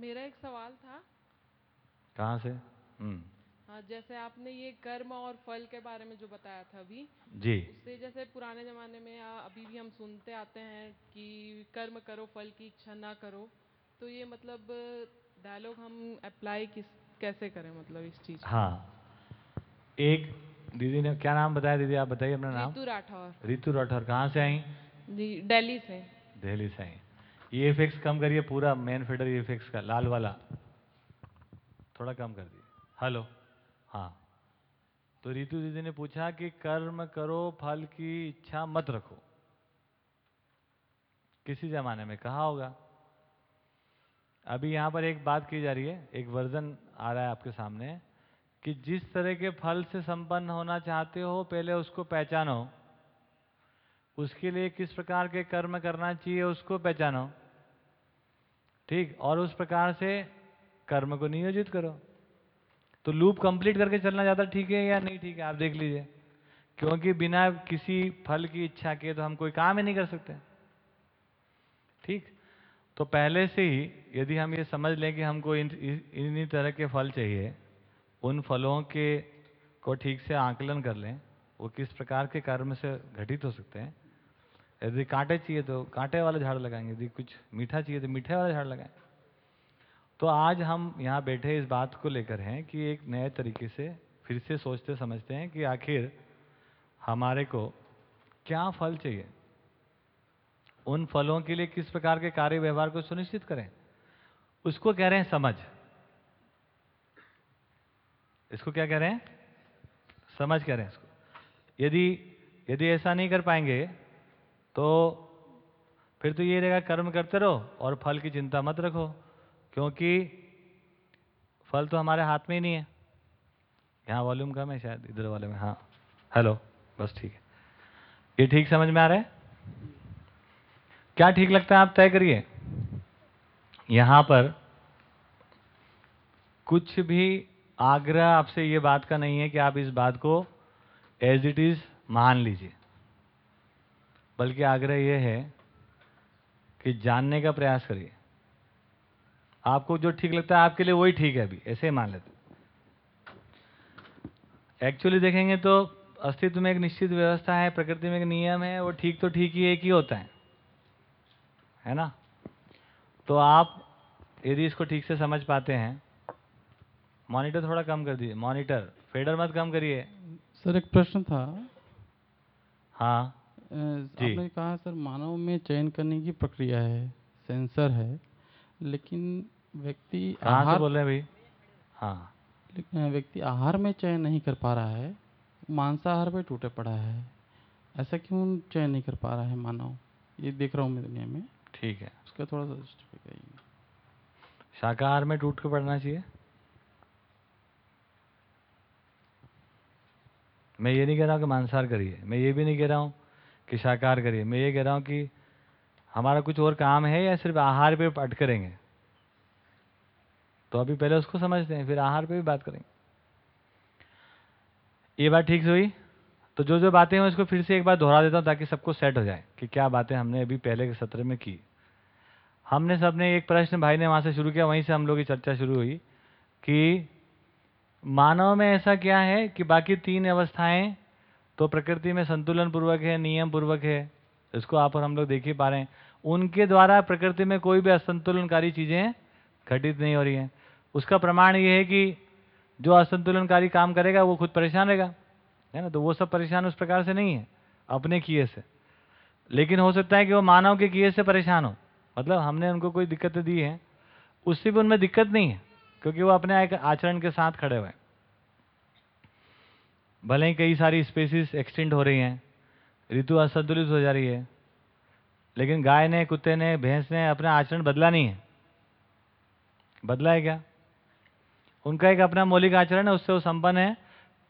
मेरा एक सवाल था। कहाँ से? हम्म। हाँ जैसे आपने ये कर्म और फल के बारे में जो बताया था अभी जी। उससे जैसे पुराने जमाने में या अभी भी हम सुनते आते हैं कि कर्म करो फल की इच्छा ना करो तो ये मतलब डायलॉग हम अप्लाई किस कैसे करें मतलब इस चीज़ हाँ। एक दीदी ने क्या नाम बताया दीदी? आप बताइए अपना नाम। रितु राठौर। रितु राठौर कहाँ से आई? जी दिल्ली से। दिल्ली से आई। ये इफेक्ट्स कम करिए, पूरा मेन फेडर ये इफेक्ट्स का लाल वाला। थोड़ा कम कर दिए। हेलो हाँ। तो रितु दीदी ने पूछा कि कर्म करो, फल की इच्छा मत रखो। किसी जमाने में कहा होगा। अभी यहाँ पर एक बात की जा रही है, एक वर्जन आ रहा है आपके सामने, कि जिस तरह के फल से संपन्न होना चाहते हो, पहले उसको पहचानो। उसके लिए किस प्रकार के कर्म करना चाहिए, उसको पहचानो। ठीक, और उस प्रकार से कर्म को नियोजित करो। तो लूप कंप्लीट करके चलना ज़्यादा ठीक है या नहीं ठीक है, आप देख लीजिए। क्योंकि बिना किसी फल की इच्छा के तो हम कोई काम ही नहीं कर सकते। ठीक तो पहले से ही यदि हम ये समझ लें कि हमको इन इन्हीं तरह के फल चाहिए, उन फलों के को ठीक से आकलन कर लें, वो किस प्रकार के कर्म से घटित हो सकते हैं यदि कांटे चाहिए तो कांटे वाला झाड़ लगाएँगे, यदि कुछ मीठा चाहिए तो मीठे वाला झाड़ लगाएँ। तो आज हम यहाँ बैठे इस बात को लेकर हैं कि एक नए तरीके से फिर से सोचते समझते हैं कि आखिर हमारे को क्या फल चाहिए? उन फलों के लिए किस प्रकार के कार्य व्यवहार को सुनिश्चित करें? उसको कह रहे हैं समझ। इसको क्या कह रहे हैं? समझ कह रहे हैं इसको। यदि यदि ऐसा नहीं कर पाएँगे तो फिर तो ये रहेगा, कर्म करते रहो और फल की चिंता मत रखो, क्योंकि फल तो हमारे हाथ में ही नहीं है। यहाँ वॉल्यूम कम है शायद, इधर वाले में हाँ। हेलो बस ठीक है। ये ठीक समझ में आ रहा है? क्या ठीक लगता है आप तय करिए। यहाँ पर कुछ भी आग्रह आपसे ये बात का नहीं है कि आप इस बात को एज इट इज़ मान लीजिए। बल्कि आग्रह यह है कि जानने का प्रयास करिए। आपको जो ठीक लगता है आपके लिए वही ठीक है अभी ऐसे ही मान लेते एक्चुअली देखेंगे तो अस्तित्व में एक निश्चित व्यवस्था है प्रकृति में एक नियम है वो ठीक तो ठीक ही एक ही होता है। है ना? तो आप यदि इसको ठीक से समझ पाते हैं मॉनिटर थोड़ा कम कर दीजिए मॉनिटर फेडर मत कम करिए। सर एक प्रश्न था। हाँ। अ, आपने कहा सर मानव में चयन करने की प्रक्रिया है सेंसर है लेकिन व्यक्ति कहाँ से आहार बोल रहे हैं भाई? हाँ। लेकिन व्यक्ति आहार में चयन नहीं कर पा रहा है मांसाहार पे टूटे पड़ा है। ऐसा क्यों चयन नहीं कर पा रहा है मानव? ये देख रहा हूँ मैं दुनिया में। ठीक है। उसका थोड़ा सा करिए। शाकाहार में टूट के पड़ना चाहिए? मैं ये नहीं कह रहा हूँ कि मांसाहार करिए। मैं ये भी नहीं कह रहा हूँ कि शाकाहार करिए। मैं ये कह रहा हूँ कि हमारा कुछ और काम है या सिर्फ़ आहार पे अटके करेंगे? तो अभी पहले उसको समझते हैं, फिर आहार पे भी बात करेंगे। ये बात ठीक से हुई? तो जो जो बातें हैं उसको फिर से एक बार दोहरा देता हूँ ताकि सबको सेट हो जाए कि क्या बातें हमने अभी पहले के सत्र में की। हमने सबने एक प्रश्न भाई ने वहाँ से शुरू किया, वहीं से हम लोग की चर्चा शुरू हुई कि मानव में ऐसा क्या है कि बाकी तीन अवस्थाएँ तो प्रकृति में संतुलन पूर्वक है, नियम पूर्वक है, इसको आप और हम लोग देख ही पा रहे हैं। उनके द्वारा प्रकृति में कोई भी असंतुलनकारी चीज़ें घटित नहीं हो रही हैं। उसका प्रमाण ये है कि जो असंतुलनकारी काम करेगा, वो खुद परेशान रहेगा। है ना? तो वो सब परेशान उस प्रकार से नहीं है, अपने किए से। लेकिन हो सकता है कि वो मानव के किए से परेशान हो। मतलब हमने उनको कोई दिक्कतें दी हैं, उससे भी उनमें दिक्कत नहीं है, क्योंकि वो अपने आचरण के साथ खड़े हुए हैं। भले ही कई सारी स्पेसीज एक्सटेंड हो रही हैं, ऋतु असंतुलित हो जा रही है, लेकिन गाय ने, कुत्ते ने, भैंस ने अपना आचरण बदला नहीं है। बदला है क्या? उनका एक अपना मौलिक आचरण है, उससे वो संपन्न है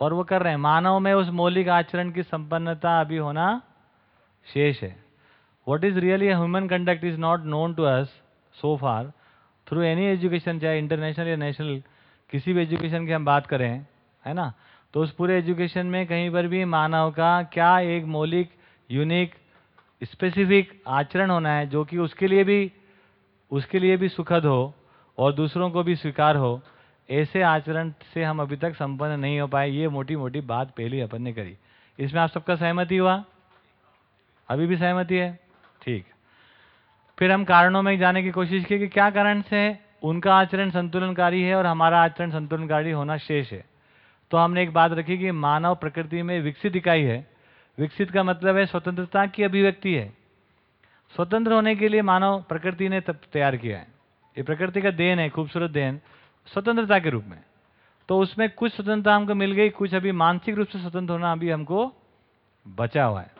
और वो कर रहे हैं। मानव में उस मौलिक आचरण की संपन्नता अभी होना शेष है। What is really human conduct is not known to to so far through any education चाहे इंटरनेशनल या नेशनल किसी भी एजुकेशन की हम बात करें, है ना? तो उस पूरे एजुकेशन में कहीं पर भी मानव का क्या एक मौलिक यूनिक स्पेसिफिक आचरण होना है, जो कि उसके लिए भी, उसके लिए भी सुखद हो और दूसरों को भी स्वीकार हो, ऐसे आचरण से हम अभी तक संपन्न नहीं हो पाए। ये मोटी मोटी बात पहली अपन ने करी। इसमें आप सबका सहमति हुआ? अभी भी सहमति है? ठीक। फिर हम कारणों में जाने की कोशिश की कि क्या कारण से उनका आचरण संतुलनकारी है और हमारा आचरण संतुलनकारी होना शेष है। तो हमने एक बात रखी कि मानव प्रकृति में विकसित इकाई है। विकसित का मतलब है स्वतंत्रता की अभिव्यक्ति है। स्वतंत्र होने के लिए मानव प्रकृति ने तैयार किया है। ये प्रकृति का देन है, खूबसूरत देन, स्वतंत्रता के रूप में। तो उसमें कुछ स्वतंत्रता हमको मिल गई, कुछ अभी मानसिक रूप से स्वतंत्र होना अभी हमको बचा हुआ है।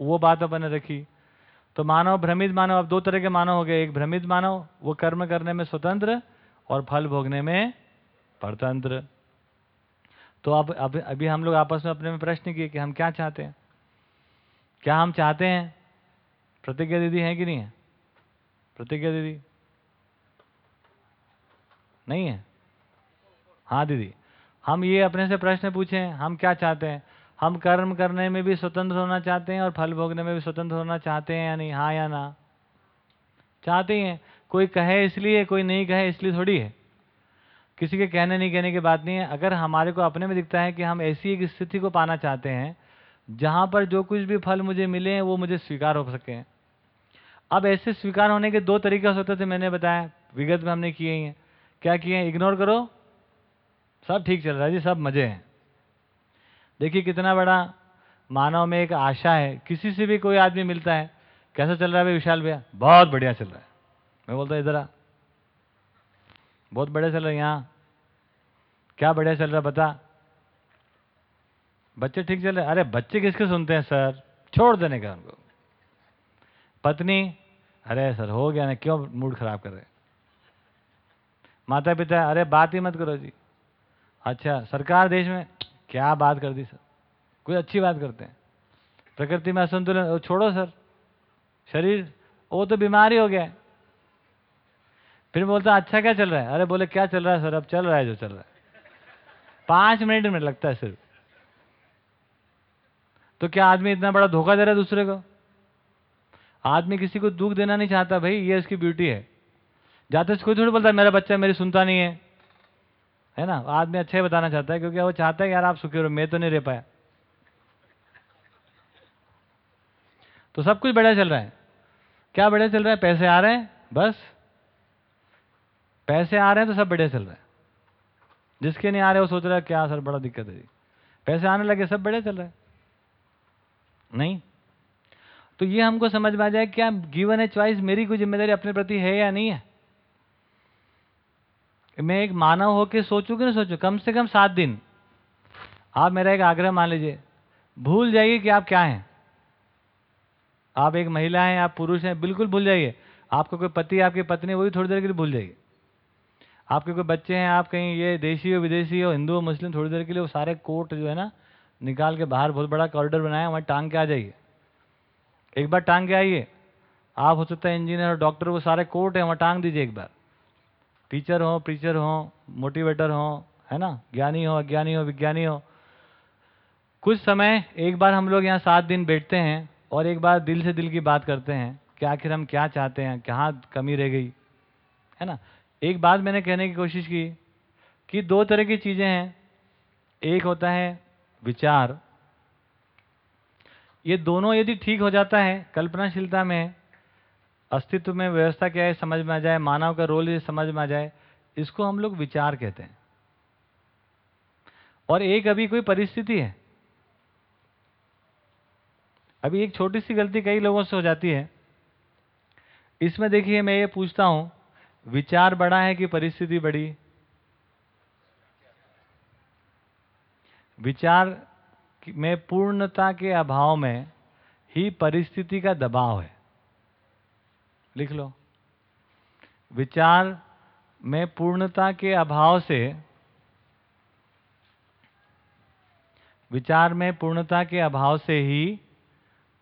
वो बात अपन ने रखी। तो मानव भ्रमित मानव, अब दो तरह के मानव हो गए। एक भ्रमित मानव, वो कर्म करने में स्वतंत्र और फल भोगने में परतंत्र। तो अब अब, अभी हम लोग आपस में अपने में प्रश्न किए कि हम क्या चाहते हैं? क्या हम चाहते हैं? प्रतिज्ञा दीदी है कि नहीं है? प्रतिज्ञा दीदी? नहीं है? हाँ दीदी। हम ये अपने से प्रश्न पूछे हम क्या चाहते हैं? हम कर्म करने में भी स्वतंत्र होना चाहते हैं और फल भोगने में भी स्वतंत्र होना चाहते हैं या नहीं? हाँ या ना? चाहते ही हैं। कोई कहे इसलिए, कोई नहीं कहे इसलिए थोड़ी है। किसी के कहने नहीं कहने की बात नहीं है। अगर हमारे को अपने में दिखता है कि हम ऐसी एक स्थिति को पाना चाहते हैं, जहाँ पर जो कुछ भी फल मुझे मिले हैं, वो मुझे स्वीकार हो सके। अब ऐसे स्वीकार होने के दो तरीके हो सकते थे, मैंने बताया, विगत में हमने किए ही। हैं क्या किए हैं? इग्नोर करो। सब ठीक चल रहा है जी, सब मज़े हैं। देखिए, कितना बड़ा मानव में एक आशा है। किसी से भी कोई आदमी मिलता है। कैसा चल रहा है भाई विशाल भैया? बहुत बढ़िया चल रहा है। मैं बोलता इधर आ। बहुत बढ़िया चल रहा यहाँ। क्या बढ़िया चल रहा बता। बच्चे ठीक चल रहे अरे बच्चे किसके सुनते हैं, सर? छोड़ देने का उनको। पत्नी, अरे सर, हो गया ना, क्यों मूड खराब कर रहे माता पिता अरे बात ही मत करो जी। अच्छा सरकार देश में क्या बात कर दी, सर? कोई अच्छी बात करते हैं। प्रकृति में असंतुलन छोड़ो, सर। शरीर वो तो बीमारी हो गया है। फिर बोलता अच्छा क्या चल रहा है? अरे बोले, क्या चल रहा है सर? अब चल रहा है जो चल रहा है। पाँच मिनट में लगता है सिर्फ़। तो क्या आदमी इतना बड़ा धोखा दे रहा है दूसरे को? आदमी किसी को दुख देना नहीं चाहता, भाई, ये इसकी ब्यूटी है। जाते कोई थोड़ी बोलता है मेरा बच्चा मेरी सुनता नहीं है। है ना? आदमी अच्छा ही बताना चाहता है, क्योंकि वो चाहता है कि यार आप सुखी रहो, मैं तो नहीं रह पाया। तो सब कुछ बढ़िया चल रहा है। क्या बढ़िया चल रहा है? पैसे आ रहे हैं, बस। पैसे आ रहे हैं तो सब बढ़िया चल रहा है। जिसके नहीं आ रहे, वो सोच रहा है, क्या सर, बड़ा दिक्कत है पैसे आने लगे, सब बढ़िया चल रहा है। नहीं। तो ये हमको समझ में आ जाए क्या गिवन है चॉइस मेरी कोई ज़िम्मेदारी अपने प्रति है या नहीं है। मैं एक मानव होकर सोचूं कि नहीं सोचूं, कम से कम सात दिन। आप मेरा एक आग्रह मान लीजिए, भूल जाइए कि आप क्या हैं। आप एक महिला हैं, आप पुरुष हैं, बिल्कुल भूल जाइए। आपका कोई पति, आपकी पत्नी, वो भी थोड़ी देर के लिए भूल जाइए। आपके कोई बच्चे हैं, आप कहीं ये देशी हो, विदेशी हो, हिंदू हो, मुस्लिम, थोड़ी देर के लिए वो सारे कोट जो है ना, निकाल के बाहर बहुत बड़ा कॉरिडोर बनाया, वहाँ टांग के आ जाइए। एक बार टांग के आइए। आप हो सकता है इंजीनियर और डॉक्टर वो सारे कोर्ट हैं, वहाँ टांग दीजिए एक बार। टीचर हो प्रीचर हो मोटिवेटर हो, है ना? ज्ञानी हो, अज्ञानी हो, विज्ञानी हो। कुछ समय एक बार हम लोग यहाँ सात दिन बैठते हैं और एक बार दिल से दिल की बात करते हैं कि आखिर हम क्या चाहते हैं, कहाँ कमी रह गई, है ना? एक बात मैंने कहने की कोशिश की कि दो तरह की चीज़ें हैं। एक होता है विचार। ये दोनों यदि ठीक हो जाता है, कल्पनाशीलता में, अस्तित्व में व्यवस्था क्या है समझ में आ जाए, मानव का रोल ये समझ में आ जाए, इसको हम लोग विचार कहते हैं। और एक अभी कोई परिस्थिति है। अभी एक छोटी सी गलती कई लोगों से हो जाती है। इसमें देखिए मैं ये पूछता हूँ विचार बड़ा है कि परिस्थिति बड़ी? विचार में पूर्णता के अभाव में ही परिस्थिति का दबाव है। लिख लो। विचार में पूर्णता के अभाव से विचार में पूर्णता के अभाव से ही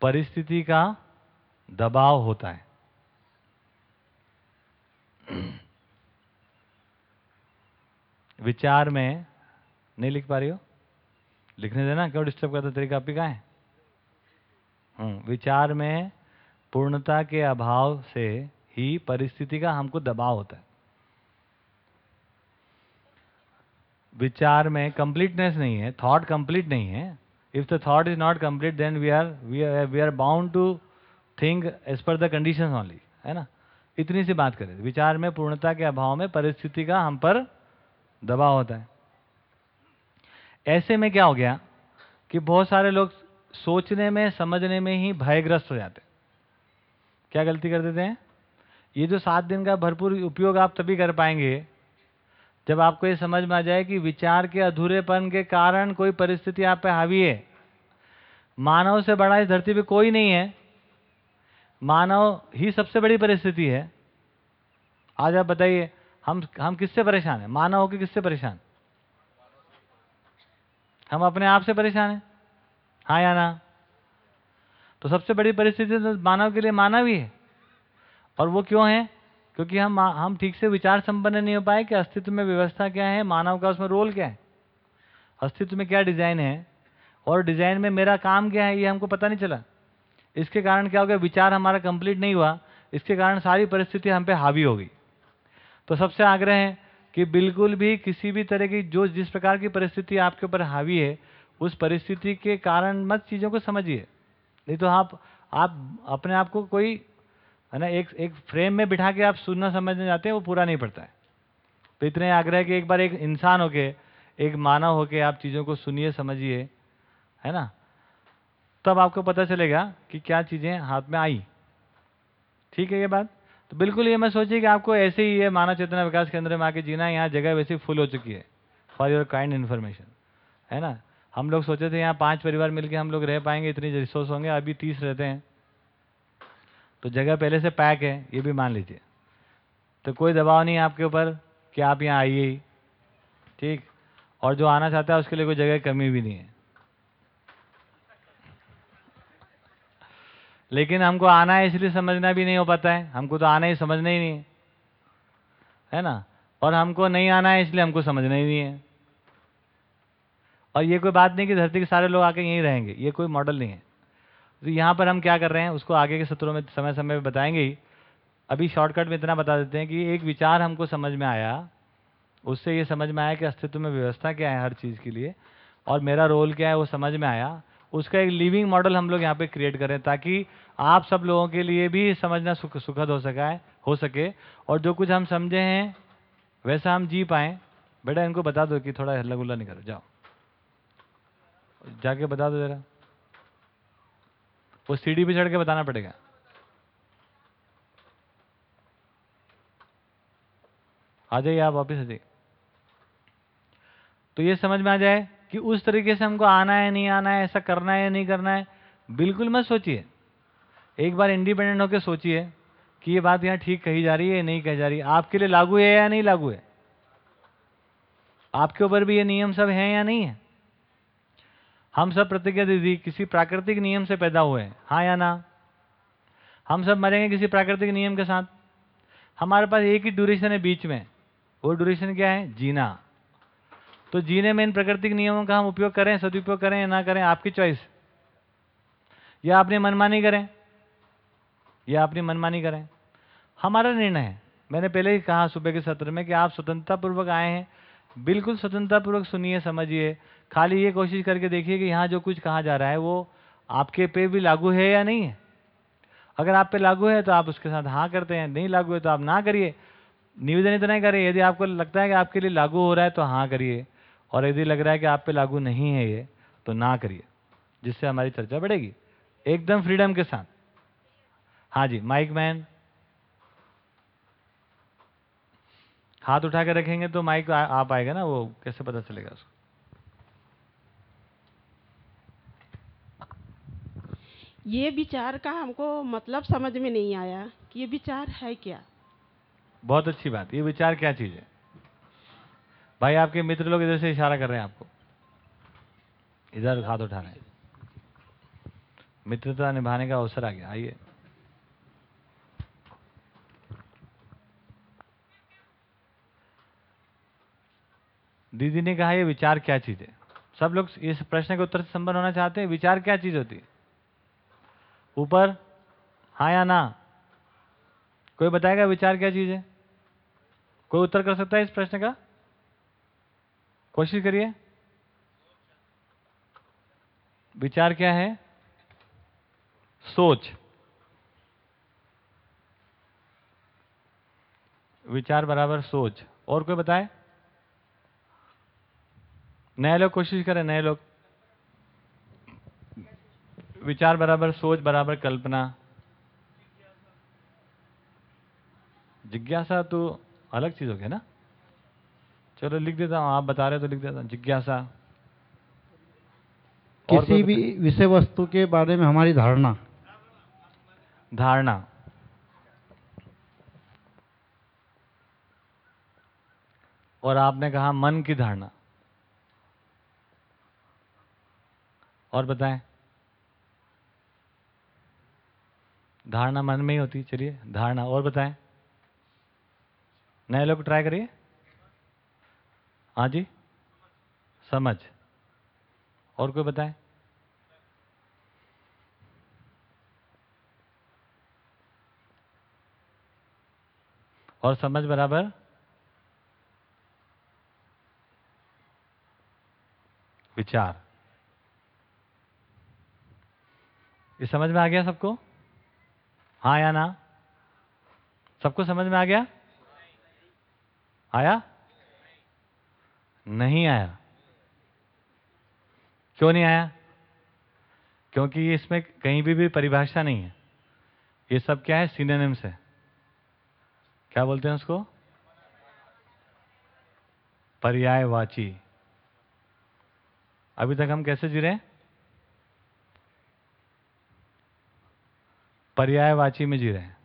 परिस्थिति का दबाव होता है। विचार में नहीं लिख पा रही हो? लिखने देना क्यों डिस्टर्ब करता तरीका कहा है? हम्म, विचार में पूर्णता के अभाव से ही परिस्थिति का हमको दबाव होता है। विचार में कंप्लीटनेस नहीं है थॉट कंप्लीट नहीं है। If the thought is not complete then we are we are we are bound to think as per the condition only है ना? इतनी सी बात करें। विचार में, पूर्णता के अभाव में, परिस्थिति का हम पर दबाव होता है। ऐसे में क्या हो गया कि बहुत सारे लोग सोचने में, समझने में ही भयग्रस्त हो जाते क्या गलती कर देते हैं? ये जो सात दिन का भरपूर उपयोग आप तभी कर पाएँगे जब आपको ये समझ में आ जाए कि विचार के अधूरेपन के कारण कोई परिस्थिति आप पे हावी है। मानव से बड़ा इस धरती पे कोई नहीं है। मानव ही सबसे बड़ी परिस्थिति है। आज आप बताइए, हम हम किससे परेशान हैं? मानव होकर किससे परेशान? हम अपने आप से परेशान हैं? हाँ या ना? तो सबसे बड़ी परिस्थिति तो मानव के लिए मानव ही है। और वो क्यों है? क्योंकि हम हम ठीक से विचार संपन्न नहीं हो पाए कि अस्तित्व में व्यवस्था क्या है, मानव का उसमें रोल क्या है। अस्तित्व में क्या डिज़ाइन है? और डिज़ाइन में मेरा काम क्या है, ये हमको पता नहीं चला। इसके कारण क्या हो गया? विचार हमारा कंप्लीट नहीं हुआ। इसके कारण सारी परिस्थिति हम पे हावी हो गई। तो सबसे आग्रह है कि बिल्कुल भी किसी भी तरह की जो जिस प्रकार की परिस्थिति आपके ऊपर हावी है, उस परिस्थिति के कारण मत चीज़ों को समझिए। नहीं तो आप आप अपने आप को कोई, है ना, एक एक फ्रेम में बिठा के आप सुनना समझने जाते हैं, वो पूरा नहीं पड़ता है। तो इतने आग्रह कि एक बार एक इंसान होके, एक मानव होके आप चीज़ों को सुनिए, समझिए, है ना? तब आपको पता चलेगा कि क्या चीज़ें हाथ में आई। ठीक है ये बात? तो बिल्कुल ये मैं सोचिए कि आपको ऐसे ही ये मानव चेतना विकास केंद्र में आके जीना यहाँ जगह वैसे फुल हो चुकी है फॉर योर काइंड इन्फॉर्मेशन है ना? हम लोग सोचे थे यहाँ पाँच परिवार मिलके हम लोग रह पाएँगे, इतनी रिसोर्स होंगे, अभी तीस रहते हैं। तो जगह पहले से पैक है, ये भी मान लीजिए। तो कोई दबाव नहीं है आपके ऊपर कि आप यहाँ आइए ही। ठीक? और जो आना चाहता है उसके लिए कोई जगह कमी भी नहीं है। लेकिन हमको आना है, इसलिए समझना भी नहीं हो पाता है। हमको तो आना ही समझना ही नहीं है। है ना? और हमको नहीं आना है, इसलिए हमको समझना ही नहीं है। और ये कोई बात नहीं कि धरती के सारे लोग आके यहीं रहेंगे, ये कोई मॉडल नहीं है। तो यहाँ पर हम क्या कर रहे हैं, उसको आगे के सत्रों में समय समय में बताएँगे ही। अभी शॉर्टकट में इतना बता देते हैं कि एक विचार हमको समझ में आया, उससे ये समझ में आया कि अस्तित्व में व्यवस्था क्या है हर चीज़ के लिए, और मेरा रोल क्या है वो समझ में आया। उसका एक लिविंग मॉडल हम लोग यहाँ पे क्रिएट करें ताकि आप सब लोगों के लिए भी समझना सुख, सुखद हो सका है, हो सके। और जो कुछ हम समझे हैं, वैसा हम जी पाए। बेटा, इनको बता दो कि थोड़ा हल्ला गुल्ला नहीं करो जाओ। जाके बता दो जरा। वो सीढ़ी पे चढ़ के बताना पड़ेगा। आ जाइए आप वापिस, आ जाइए। तो ये समझ में आ जाए कि उस तरीके से हमको आना है, नहीं आना है, ऐसा करना है या नहीं करना है, बिल्कुल मत सोचिए। एक बार इंडिपेंडेंट होकर सोचिए कि ये बात यहाँ ठीक कही जा रही है या नहीं कही जा रही आपके लिए लागू है या नहीं लागू है? आपके ऊपर भी ये नियम सब हैं या नहीं है? हम सब प्रतिज्ञा दीदी, किसी प्राकृतिक नियम से पैदा हुए हैं। हाँ या ना? हम सब मरेंगे किसी प्राकृतिक नियम के साथ? हमारे पास एक ही ड्यूरेशन है बीच में। वो ड्यूरेशन क्या है? जीना। तो जीने में इन प्राकृतिक नियमों का हम उपयोग करें, सदुपयोग करें या ना करें, आपकी चॉइस या अपनी मनमानी करें? या अपनी मनमानी करें। हमारा निर्णय है। मैंने पहले ही कहा सुबह के सत्र में कि आप स्वतंत्रता पूर्वक आए हैं। बिल्कुल स्वतंत्रता पूर्वक सुनिए, समझिए। खाली ये कोशिश करके देखिए कि यहाँ जो कुछ कहा जा रहा है, वो आपके पे भी लागू है या नहीं है? अगर आप पे लागू है तो आप उसके साथ हाँ करते हैं, नहीं लागू है तो आप ना करिए। निवेदन इतना ही करें, यदि आपको लगता है कि आपके लिए लागू हो रहा है तो हाँ करिए। और यदि लग रहा है कि आप पे लागू नहीं है ये तो ना करिए, जिससे हमारी चर्चा बढ़ेगी। एकदम फ्रीडम के साथ। हाँ जी माइक मैन हाथ उठा के रखेंगे तो माइक आप आएगा ना वो कैसे पता चलेगा उसको? ये विचार का हमको मतलब समझ में नहीं आया कि ये विचार है क्या। बहुत अच्छी बात ये विचार क्या चीज़ है? भाई आपके मित्र लोग इधर से इशारा कर रहे हैं आपको। इधर हाथ उठा रहे हैं। मित्रता निभाने का अवसर आ गया आइए। दीदी ने कहा, ये विचार क्या चीज़ है? सब लोग इस प्रश्न के उत्तर से संपन्न होना चाहते हैं, विचार क्या चीज़ होती? है ऊपर हाँ या ना? कोई बताएगा विचार क्या चीज़ है? कोई उत्तर कर सकता है इस प्रश्न का? कोशिश करिए। विचार क्या है? सोच। विचार बराबर सोच। और कोई बताए? नए लोग कोशिश करें नए लोग। विचार बराबर सोच बराबर कल्पना। जिज्ञासा तो अलग चीज़ हो गया ना। चलो लिख देता हूँ आप बता रहे हो तो लिख देता हूँ। जिज्ञासा। किसी भी विषय वस्तु के बारे में हमारी धारणा। धारणा। और आपने कहा मन की धारणा। और बताएँ। धारणा मन में ही होती, चलिए, धारणा और बताएँ। नए लोग ट्राई करिए। हाँ जी? समझ। और कोई बताएँ? और समझ बराबर? विचार। ये समझ में आ गया सबको? हाँ या ना? सबको समझ में आ गया? आया? नहीं आया। क्यों नहीं आया? क्योंकि इसमें कहीं भी भी परिभाषा नहीं है। ये सब क्या है? सिनोनिम्स है। क्या बोलते हैं उसको? पर्यायवाची। अभी तक हम कैसे जी रहे हैं? पर्यायवाची में जी रहे हैं।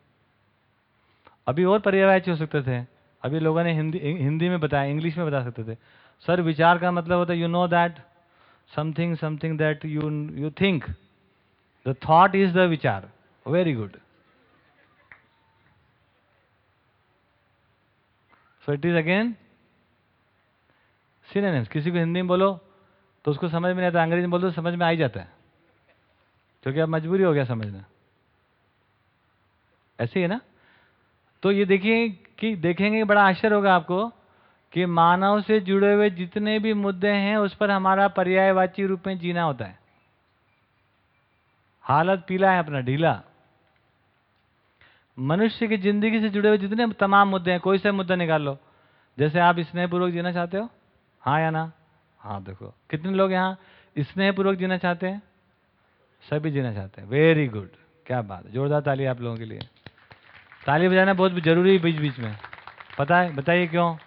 अभी और पर्यायवाची हो सकते थे। अभी लोगों ने हिंदी हिंदी में बताया, इंग्लिश में बता सकते थे। सर, विचार का मतलब होता है you know that something something that you you think the thought is the विचार। Very good so it is again synonyms किसी को हिंदी में बोलो तो उसको समझ में नहीं आता, अंग्रेज़ी में बोलो तो समझ में आ ही जाता है। क्योंकि अब मजबूरी हो गया समझना। ऐसे ही ना? तो ये देखिए कि देखेंगे, बड़ा आश्चर्य होगा आपको कि मानव से जुड़े हुए जितने भी मुद्दे हैं, उस पर हमारा पर्यायवाची रूप में जीना होता है। हालत पीला है अपना, ढीला। मनुष्य की ज़िंदगी से जुड़े हुए जितने तमाम मुद्दे हैं, कोई सा मुद्दा निकाल लो। जैसे आप स्नेहपूर्वक जीना चाहते हो? हाँ या ना? हाँ देखो। कितने लोग यहाँ स्नेहपूर्वक जीना चाहते हैं? सभी जीना चाहते हैं। वेरी गुड क्या बात जोरदार ताली आप लोगों के लिए। ताली बजाना बहुत ज़रूरी है बीच बीच में। पता है, बताइए क्यों?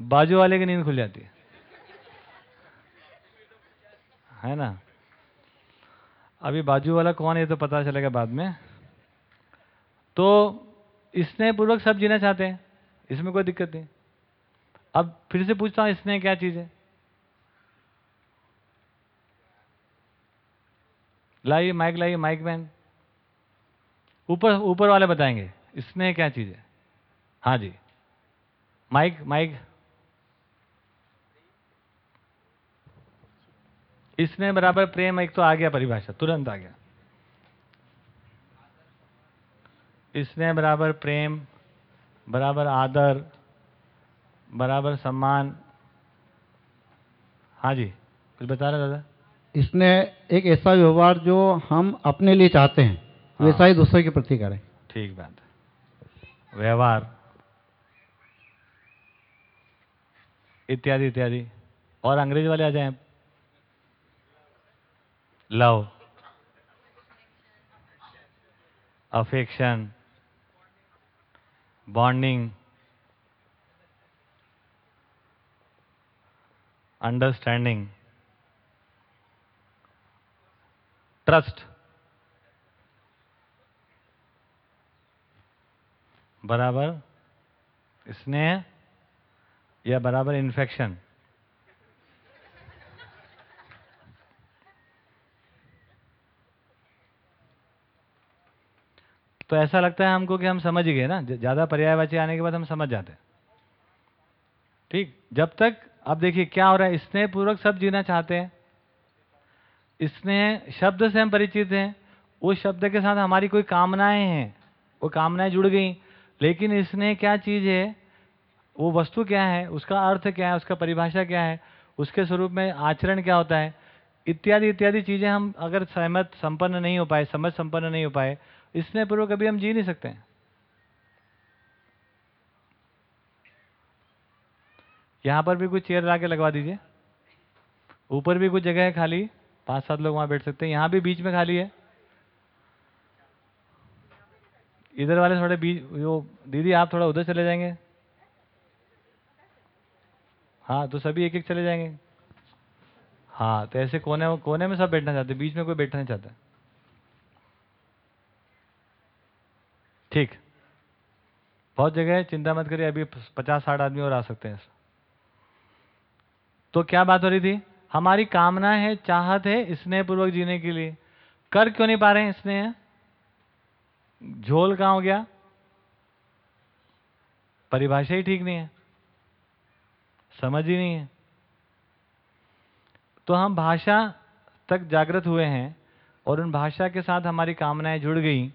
बाजू वाले की नींद खुल जाती है। है ना? अभी बाजू वाला कौन है तो पता चलेगा बाद में। तो स्नेहपूर्वक सब जीना चाहते हैं, इसमें कोई दिक्कत नहीं। अब फिर से पूछता हूँ, स्नेह क्या चीज़ है? लाइए, माइक लाइए, माइक मैन ऊपर ऊपर वाले बताएँगे, इसमें क्या चीज़ है? हाँ जी। Mic mic. इसमें बराबर प्रेम एक तो आ गया परिभाषा, तुरंत आ गया। स्नेह बराबर प्रेम, बराबर आदर, बराबर सम्मान। हाँ जी, कुछ बता रहे दादा? इसने एक ऐसा व्यवहार जो हम अपने लिए चाहते हैं। वैसा ही। दूसरे के प्रति करें। ठीक बात है। व्यवहार। इत्यादि इत्यादि। और अंग्रेज़ी वाले आ जाए love. Affection. Bonding. Understanding. Trust. बराबर स्नेह या बराबर इन्फेक्शन तो ऐसा लगता है हमको कि हम समझ गए ना? ज़्यादा पर्यायवाची आने के बाद हम समझ जाते ठीक? जब तक, अब देखिए क्या हो रहा है स्नेह पूर्वक सब जीना चाहते हैं। स्नेह शब्द से हम परिचित हैं। उस शब्द के साथ हमारी कोई कामनाएँ हैं। वो कामनाएँ जुड़ गई। लेकिन इसने क्या चीज़ है? वो वस्तु क्या है? उसका अर्थ क्या है? उसका परिभाषा क्या है? उसके स्वरूप में आचरण क्या होता है? इत्यादि इत्यादि चीज़ें हम अगर सहमत, संपन्न नहीं हो पाए, समझ संपन्न नहीं हो पाए इसने पूर्व कभी हम जी नहीं सकते हैं। यहाँ पर भी कुछ चेयर ला के लगवा दीजिए। ऊपर भी कुछ जगह है खाली, पाँच सात लोग वहाँ बैठ सकते हैं। यहाँ भी बीच में खाली है। इधर वाले थोड़े बीच, वो दीदी, आप थोड़ा उधर चले जाएँगे। हाँ तो सभी एक एक चले जाएँगे। हाँ तो ऐसे कोने कोने में सब बैठना चाहते बीच में कोई बैठना नहीं चाहता। ठीक। बहुत जगह है, चिंता मत करिए, अभी पचास साठ आदमी और आ सकते हैं। तो क्या बात हो रही थी? हमारी कामना है, चाहत है स्नेह पूर्वक जीने के लिए। कर क्यों नहीं पा रहे हैं स्नेह? झोल कहाँ हो गया? परिभाषा ही ठीक नहीं है। समझ ही नहीं है। तो हम भाषा तक जागृत हुए हैं और उन भाषा के साथ हमारी कामनाएँ जुड़ गई,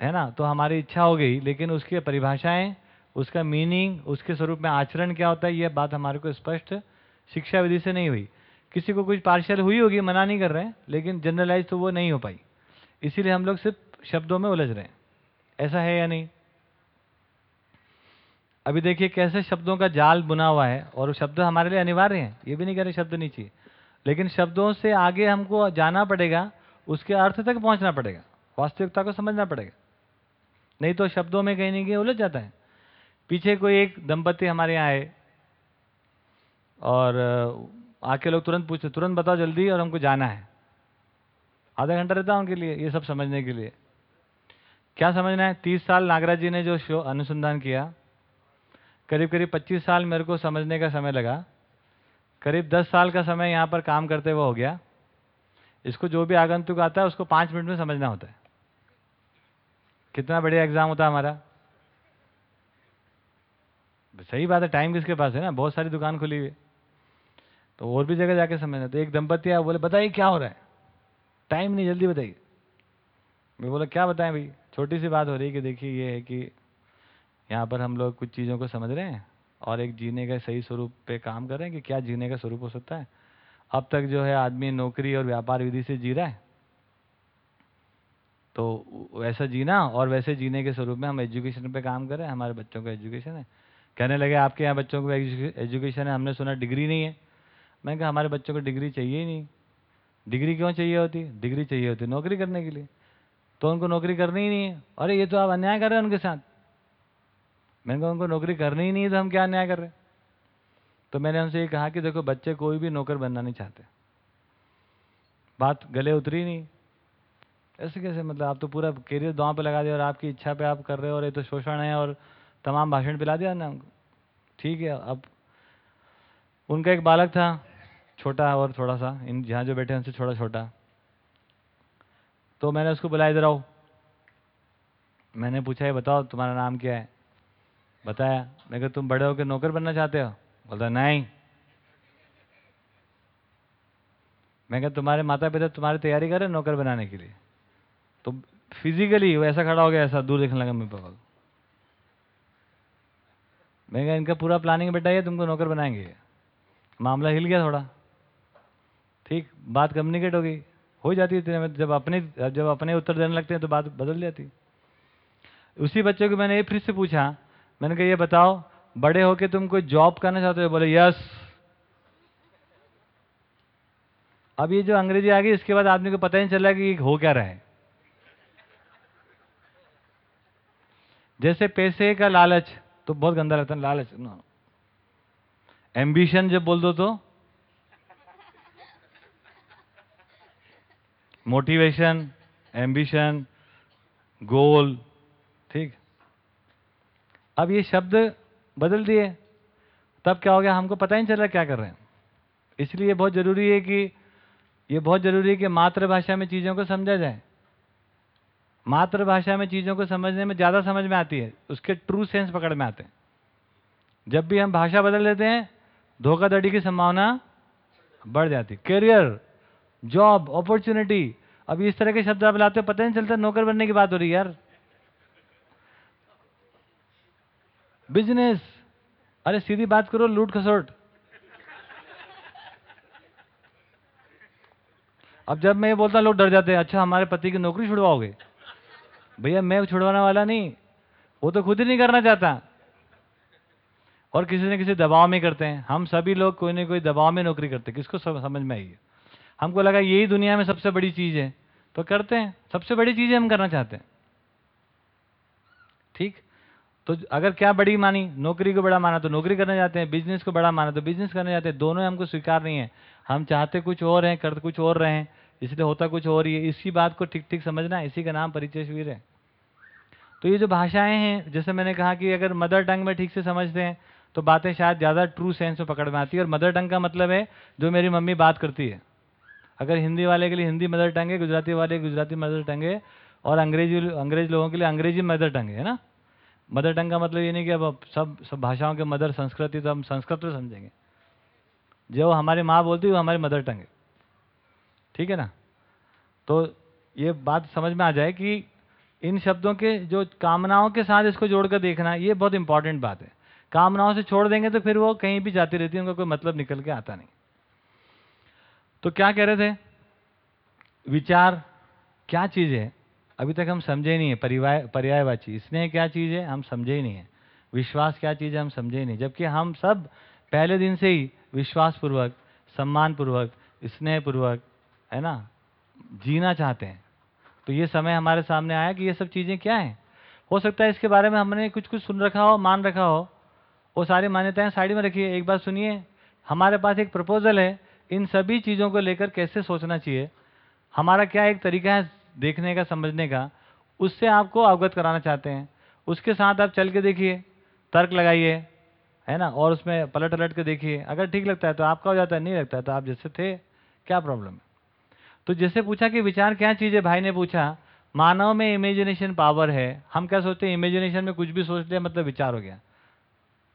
है ना? तो हमारी इच्छा हो गई, लेकिन उसकी परिभाषाएँ, उसका मीनिंग उसके स्वरूप में आचरण क्या होता है यह बात हमारे को स्पष्ट शिक्षा विधि से नहीं हुई। किसी को कुछ पार्शियल हुई होगी, मना नहीं कर रहे हैं लेकिन जनरलाइज तो वो नहीं हो पाई। इसीलिए हम लोग सिर्फ़ शब्दों में उलझ रहे हैं। ऐसा है या नहीं? अभी देखिए कैसे शब्दों का जाल बुना हुआ है और शब्द हमारे लिए अनिवार्य हैं। ये भी नहीं कह रहे शब्द नहीं चाहिए। लेकिन शब्दों से आगे हमको जाना पड़ेगा, उसके अर्थ तक पहुँचना पड़ेगा। वास्तविकता को समझना पड़ेगा। नहीं तो शब्दों में कहीं नहीं कहीं उलझ जाता है। पीछे कोई एक दंपति हमारे यहाँ आए और आके लोग तुरंत पूछते, तुरंत बताओ जल्दी और हमको जाना है। आधा घंटा रहता उनके लिए ये सब समझने के लिए। क्या समझना है? तीस साल नागराज जी ने जो शो अनुसंधान किया, करीब करीब पच्चीस साल मेरे को समझने का समय लगा। करीब दस साल का समय यहाँ पर काम करते हुए हो गया। इसको जो भी आगंतुक आता है, उसको पाँच मिनट में समझना होता है। कितना बढ़िया एग्ज़ाम होता है हमारा। सही बात है टाइम किसके पास है ना? बहुत सारी दुकान खुली हुई तो और भी जगह जाके समझना। तो एक दंपति आया, बोले, बताइए क्या हो रहा है? टाइम नहीं, जल्दी बताइए। मैं बोला, क्या बताएँ भाई? छोटी सी बात हो रही है कि देखिए ये है कि यहाँ पर हम लोग कुछ चीज़ों को समझ रहे हैं और एक जीने का सही स्वरूप पे काम कर रहे हैं कि क्या जीने का स्वरूप हो सकता है। अब तक जो है आदमी नौकरी और व्यापार विधि से जी रहा है। तो वैसा जीना और वैसे जीने के स्वरूप में हम एजुकेशन पे काम कर रहे हैं, हमारे बच्चों का एजुकेशन है। कहने लगे, आपके यहाँ बच्चों को एजुकेशन है, हमने सुना डिग्री नहीं है। मैंने कहा, हमारे बच्चों को डिग्री चाहिए ही नहीं। डिग्री क्यों चाहिए होती? डिग्री चाहिए होती नौकरी करने के लिए। तो उनको नौकरी करनी ही नहीं है। अरे, ये तो आप अन्याय कर रहे हैं उनके साथ। मैंने कहा, उनको नौकरी करनी ही नहीं है तो हम क्या अन्याय कर रहे हैं? तो मैंने उनसे ये कहा कि देखो, बच्चे कोई भी नौकर बनना नहीं चाहते। बात गले उतरी नहीं। ऐसे कैसे? मतलब आप तो पूरा करियर दांव पे लगा दिया और आपकी इच्छा पे आप कर रहे हो और ये तो शोषण है और तमाम भाषण पिला दिया ना ठीक है, अब उनका एक बालक था, छोटा और थोड़ा सा। इन जहाँ जो बैठे उनसे छोटा छोटा। तो मैंने उसको बुलाया, इधर आओ। मैंने पूछा, ये बताओ, तुम्हारा नाम क्या है? बताया, मैं कहा, तुम बड़े होकर नौकर बनना चाहते हो? बोलता, नहीं। मैं कहा, तुम्हारे माता पिता तुम्हारी तैयारी कर रहे नौकर बनाने के लिए? तो फिजिकली वो ऐसा खड़ा हो गया, ऐसा दूर देखने लगा मेरे पापा को। मैं कहा, इनका पूरा प्लानिंग बेटा, ये तुमको नौकर बनाएँगे। मामला हिल गया थोड़ा। ठीक, बात कम्युनिकेट हो गई। हो जाती है जब अपने जब अपने उत्तर देने लगते हैं तो बात बदल जाती उसी बच्चे को मैंने ये फिर से पूछा। मैंने कहा, ये बताओ, बड़े होके तुम कोई जॉब करना चाहते हो? बोले यस अब ये जो अंग्रेज़ी आ गई, इसके बाद आदमी को पता ही नहीं चल कि हो क्या रहा जैसे पैसे का लालच तो बहुत गंदा लगता है, लालच ना एम्बिशन जब बोल दो तो मोटिवेशन एम्बिशन गोल ठीक? अब ये शब्द बदल दिए, तब क्या हो गया? हमको पता ही नहीं चल रहा क्या कर रहे हैं। इसलिए बहुत ज़रूरी है कि, ये बहुत ज़रूरी है कि मातृभाषा में चीज़ों को समझा जाए। मातृभाषा में चीज़ों को समझने में ज़्यादा समझ में आती है, उसके ट्रू सेंस पकड़ में आते हैं। जब भी हम भाषा बदल लेते हैं, धोखाधड़ी की संभावना बढ़ जाती करियर जॉब अपॉर्चुनिटी अब इस तरह के शब्द आप लाते हो, पता नहीं चलता, नौकर बनने की बात हो रही है यार। बिज़नेस अरे सीधी बात करो, लूट खसोट। अब जब मैं ये बोलता लोग डर जाते हैं अच्छा हमारे पति की नौकरी छुड़वाओगे? भैया, मैं छुड़वाने वाला नहीं, वो तो खुद ही नहीं करना चाहता। और किसी न किसी दबाव में करते हैं। हम सभी लोग कोई ना कोई दबाव में नौकरी करते किसको समझ में आई है? हमको लगा यही दुनिया में सबसे बड़ी चीज़ है। तो करते हैं। सबसे बड़ी चीज़ें हम करना चाहते हैं। ठीक? तो अगर क्या बड़ी मानी? नौकरी को बड़ा माना तो नौकरी करने जाते हैं। बिज़नेस को बड़ा माना तो बिज़नेस करने जाते हैं। दोनों हमको स्वीकार नहीं है। हम चाहते कुछ और हैं, करते कुछ और रहे हैं। इसलिए होता कुछ और ही है। इसी बात को ठीक ठीक समझना, इसी का नाम परिचय शिविर है। तो ये जो भाषाएँ हैं, जैसे मैंने कहा कि अगर मदर टंग में ठीक से समझते हैं तो बातें शायद ज़्यादा ट्रू सेंस में पकड़ में आती है। और मदर टंग का मतलब है जो मेरी मम्मी बात करती है। अगर हिंदी वाले के लिए हिंदी मदर टंग है, गुजराती वाले गुजराती मदर टंग है, और अंग्रेज़ी, अंग्रेज़ लोगों के लिए अंग्रेज़ी मदर टंग है ना? मदर टंग का मतलब ये नहीं कि अब सब सब भाषाओं के मदर संस्कृति तो हम संस्कृत में समझेंगे। जो हमारी माँ बोलती है, वो हमारी मदर टंग है। ठीक है ना? तो ये बात समझ में आ जाए कि इन शब्दों के, जो कामनाओं के साथ इसको जोड़कर देखना, ये बहुत इंपॉर्टेंट बात है। कामनाओं से छोड़ देंगे तो फिर वो कहीं भी जाती रहती है, उनका कोई मतलब निकल के आता नहीं। तो क्या कह रहे थे? विचार क्या चीज़ है? अभी तक हम समझे नहीं है, परिवार, पर्यायवाची। स्नेह क्या चीज़ है, हम समझे ही नहीं है। विश्वास क्या चीज़ है, हम समझे ही नहीं। जबकि हम सब पहले दिन से ही विश्वासपूर्वक, सम्मानपूर्वक, स्नेहपूर्वक, है ना, जीना चाहते हैं। तो ये समय हमारे सामने आया कि ये सब चीज़ें क्या हैं? हो सकता है इसके बारे में हमने कुछ कुछ सुन रखा हो, मान रखा हो। वो सारी मान्यताएँ साइड में रखिए, एक बात सुनिए। हमारे पास एक प्रपोजल है इन सभी चीज़ों को लेकर कैसे सोचना चाहिए? हमारा क्या एक तरीका है देखने का, समझने का? उससे आपको अवगत कराना चाहते हैं। उसके साथ आप चल के देखिए, तर्क लगाइए, है ना? और उसमें पलट पलट के देखिए। अगर ठीक लगता है तो आपका हो जाता है, नहीं लगता है तो आप जैसे थे, क्या प्रॉब्लम है? तो जैसे पूछा कि विचार क्या चीज़ है? भाई ने पूछा, मानव में इमेजिनेशन पावर है। हम क्या सोचते हैं? इमेजिनेशन में कुछ भी सोच लिया मतलब विचार हो गया।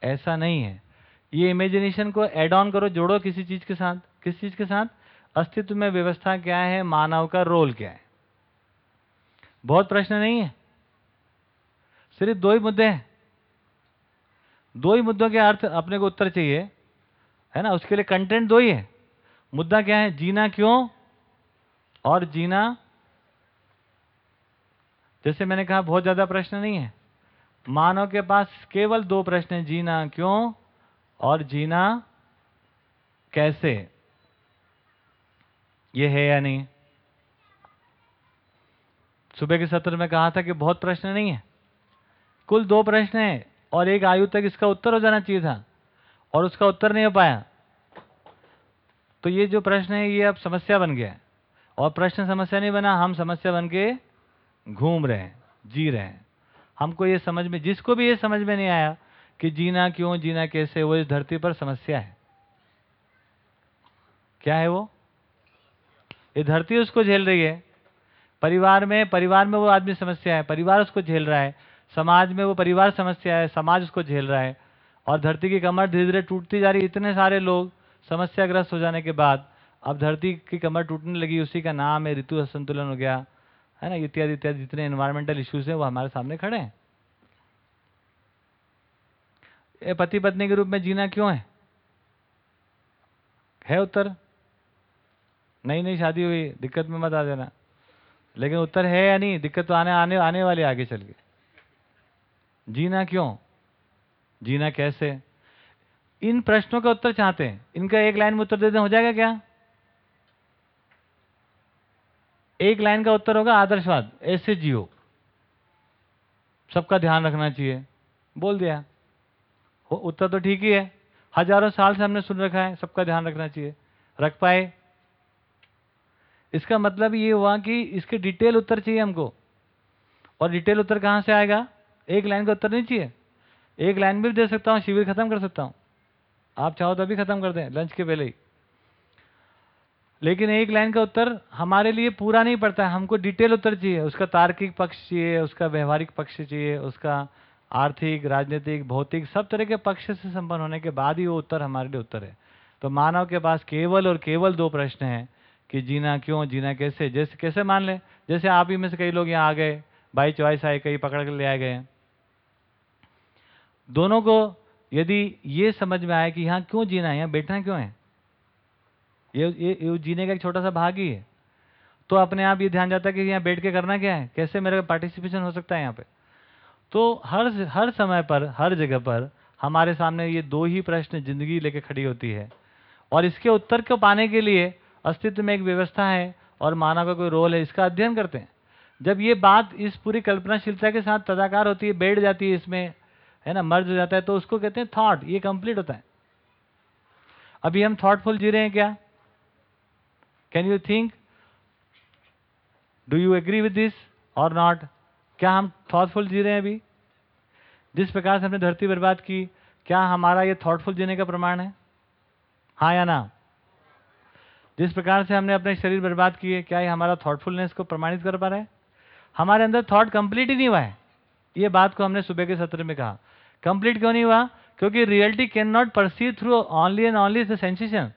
ऐसा नहीं है। ये इमेजिनेशन को एड ऑन करो, जोड़ो किसी चीज़ के साथ। किस चीज़ के साथ? अस्तित्व में व्यवस्था क्या है? मानव का रोल क्या है? बहुत प्रश्न नहीं है। सिर्फ़ दो ही मुद्दे हैं। दो ही मुद्दों के अर्थ अपने को उत्तर चाहिए, है ना? उसके लिए कंटेंट दो ही है। मुद्दा क्या है? जीना क्यों? और जीना, जैसे मैंने कहा, बहुत ज़्यादा प्रश्न नहीं है। मानव के पास केवल दो प्रश्न हैं, जीना क्यों और जीना कैसे? ये है या नहीं? सुबह के सत्र में कहा था कि बहुत प्रश्न नहीं है। कुल दो प्रश्न है और एक आयु तक इसका उत्तर हो जाना चाहिए था और उसका उत्तर नहीं हो पाया। तो ये जो प्रश्न है, ये अब समस्या बन गया और प्रश्न समस्या नहीं बना, हम समस्या बन के घूम रहे हैं, जी रहे हैं। हमको ये समझ में, जिसको भी ये समझ में नहीं आया कि जीना क्यों, जीना कैसे, वो इस धरती पर समस्या है। क्या है वो? ये धरती उसको झेल रही है। परिवार में परिवार में वो आदमी समस्या है, परिवार उसको झेल रहा है। समाज में वो परिवार समस्या है, समाज उसको झेल रहा है। और धरती की कमर धीरे धीरे टूटती जा रही इतने सारे लोग समस्याग्रस्त हो जाने के बाद अब धरती की कमर टूटने लगी, उसी का नाम है ऋतु असंतुलन हो गया। है ना? इत्यादि इत्यादि जितने एनवायरमेंटल इश्यूज़ हैं, वो हमारे सामने खड़े हैं। पति पत्नी के रूप में जीना क्यों है? है उत्तर? नई नई शादी हुई, दिक्कत में मत आ देना। लेकिन उत्तर है या नहीं, दिक्कत तो आने आने आने वाली आगे चल के। जीना क्यों? जीना कैसे? इन प्रश्नों का उत्तर चाहते हैं। इनका एक लाइन में उत्तर देते हो जाएगा क्या? एक लाइन का उत्तर होगा, आदर्शवाद, ऐसे जियो। सबका ध्यान रखना चाहिए। बोल दिया। उत्तर तो ठीक ही है। हज़ारों साल से हमने सुन रखा है, सबका ध्यान रखना चाहिए। रख पाए। इसका मतलब ये हुआ कि इसके डिटेल उत्तर चाहिए हमको। और डिटेल उत्तर कहाँ से आएगा? एक लाइन का उत्तर नहीं चाहिए। एक लाइन भी दे सकता हूँ, शिविर खत्म कर सकता हूँ। आप चाहो तो अभी खत्म कर दें लंच के पहले ही। लेकिन एक लाइन का उत्तर हमारे लिए पूरा नहीं पड़ता है। हमको डिटेल उत्तर चाहिए। उसका तार्किक पक्ष चाहिए, उसका व्यवहारिक पक्ष चाहिए, उसका आर्थिक, राजनीतिक, भौतिक, सब तरह के पक्ष से संपन्न होने के बाद ही वो उत्तर हमारे लिए उत्तर है। तो मानव के पास केवल और केवल दो प्रश्न हैं। कि जीना क्यों जीना कैसे? जैसे कैसे मान लें? जैसे आप ही में से कई लोग यहाँ आ गए बाई चॉइस आए कई पकड़ कर ले आए गए दोनों को यदि ये समझ में आए कि यहाँ क्यों जीना है यहाँ बैठना क्यों है? ये ये, ये जीने का एक छोटा सा भाग ही है। तो अपने आप ये ध्यान जाता है कि यहाँ बैठ के करना क्या है? कैसे मेरा पार्टिसिपेशन हो सकता है यहाँ पे? तो हर हर समय पर हर जगह पर हमारे सामने ये दो ही प्रश्न ज़िंदगी लेके खड़ी होती है। और इसके उत्तर को पाने के लिए अस्तित्व में एक व्यवस्था है और मानव का कोई रोल है, इसका अध्ययन करते हैं। जब ये बात इस पूरी कल्पनाशीलता के साथ तदाकार होती है, बैठ जाती है इसमें, है ना, मर्ज हो जाता है तो उसको कहते हैं थॉट ये कंप्लीट होता है। अभी हम थॉटफुल जी रहे हैं क्या? Can you think do you agree with this और नॉट क्या हम थॉटफुल जी रहे हैं अभी? जिस प्रकार से हमने धरती बर्बाद की, क्या हमारा ये थॉटफुल जीने का प्रमाण है? हाँ या ना? जिस प्रकार से हमने अपने शरीर बर्बाद किए, क्या ये हमारा थॉटफुलनेस को प्रमाणित कर पा रहा है? हमारे अंदर थॉट कंप्लीट ही नहीं हुआ है। ये बात को हमने सुबह के सत्र में कहा। कंप्लीट क्यों नहीं हुआ? क्योंकि reality can not perceive through only and only the sensation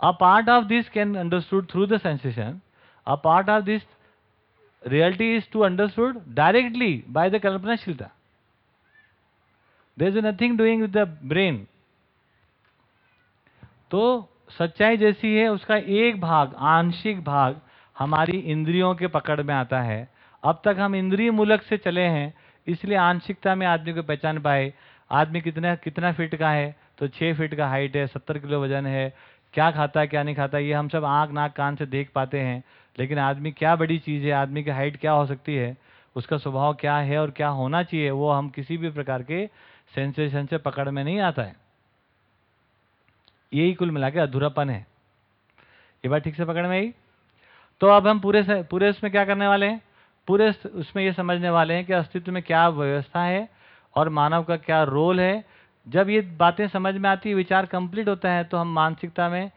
a part of this can understood through the sensation a part of this reality is to understood directly by the कल्पनाशीलता there is nothing doing with the brain. तो सच्चाई जैसी है, उसका एक भाग, आंशिक भाग हमारी इंद्रियों के पकड़ में आता है। अब तक हम इंद्रिय मूलक से चले हैं, इसलिए आंशिकता में आदमी को पहचान पाए। आदमी कितना कितना फिट का है तो छः फिट का हाइट है, सत्तर किलो वज़न है, क्या खाता है, क्या नहीं खाता, ये हम सब आँख, नाक, कान से देख पाते हैं। लेकिन आदमी क्या बड़ी चीज़ है, आदमी की हाइट क्या हो सकती है, उसका स्वभाव क्या है और क्या होना चाहिए, वो हम किसी भी प्रकार के सेंसेशन से पकड़ में नहीं आता है। यही कुल मिला के अधूरापन है। ये बात ठीक से पकड़ में आई? तो अब हम पूरे से, पूरे उसमें क्या करने वाले हैं? पूरे उसमें ये समझने वाले हैं कि अस्तित्व में क्या व्यवस्था है और मानव का क्या रोल है। जब ये बातें समझ में आती है विचार कंप्लीट होता है तो हम मानसिकता में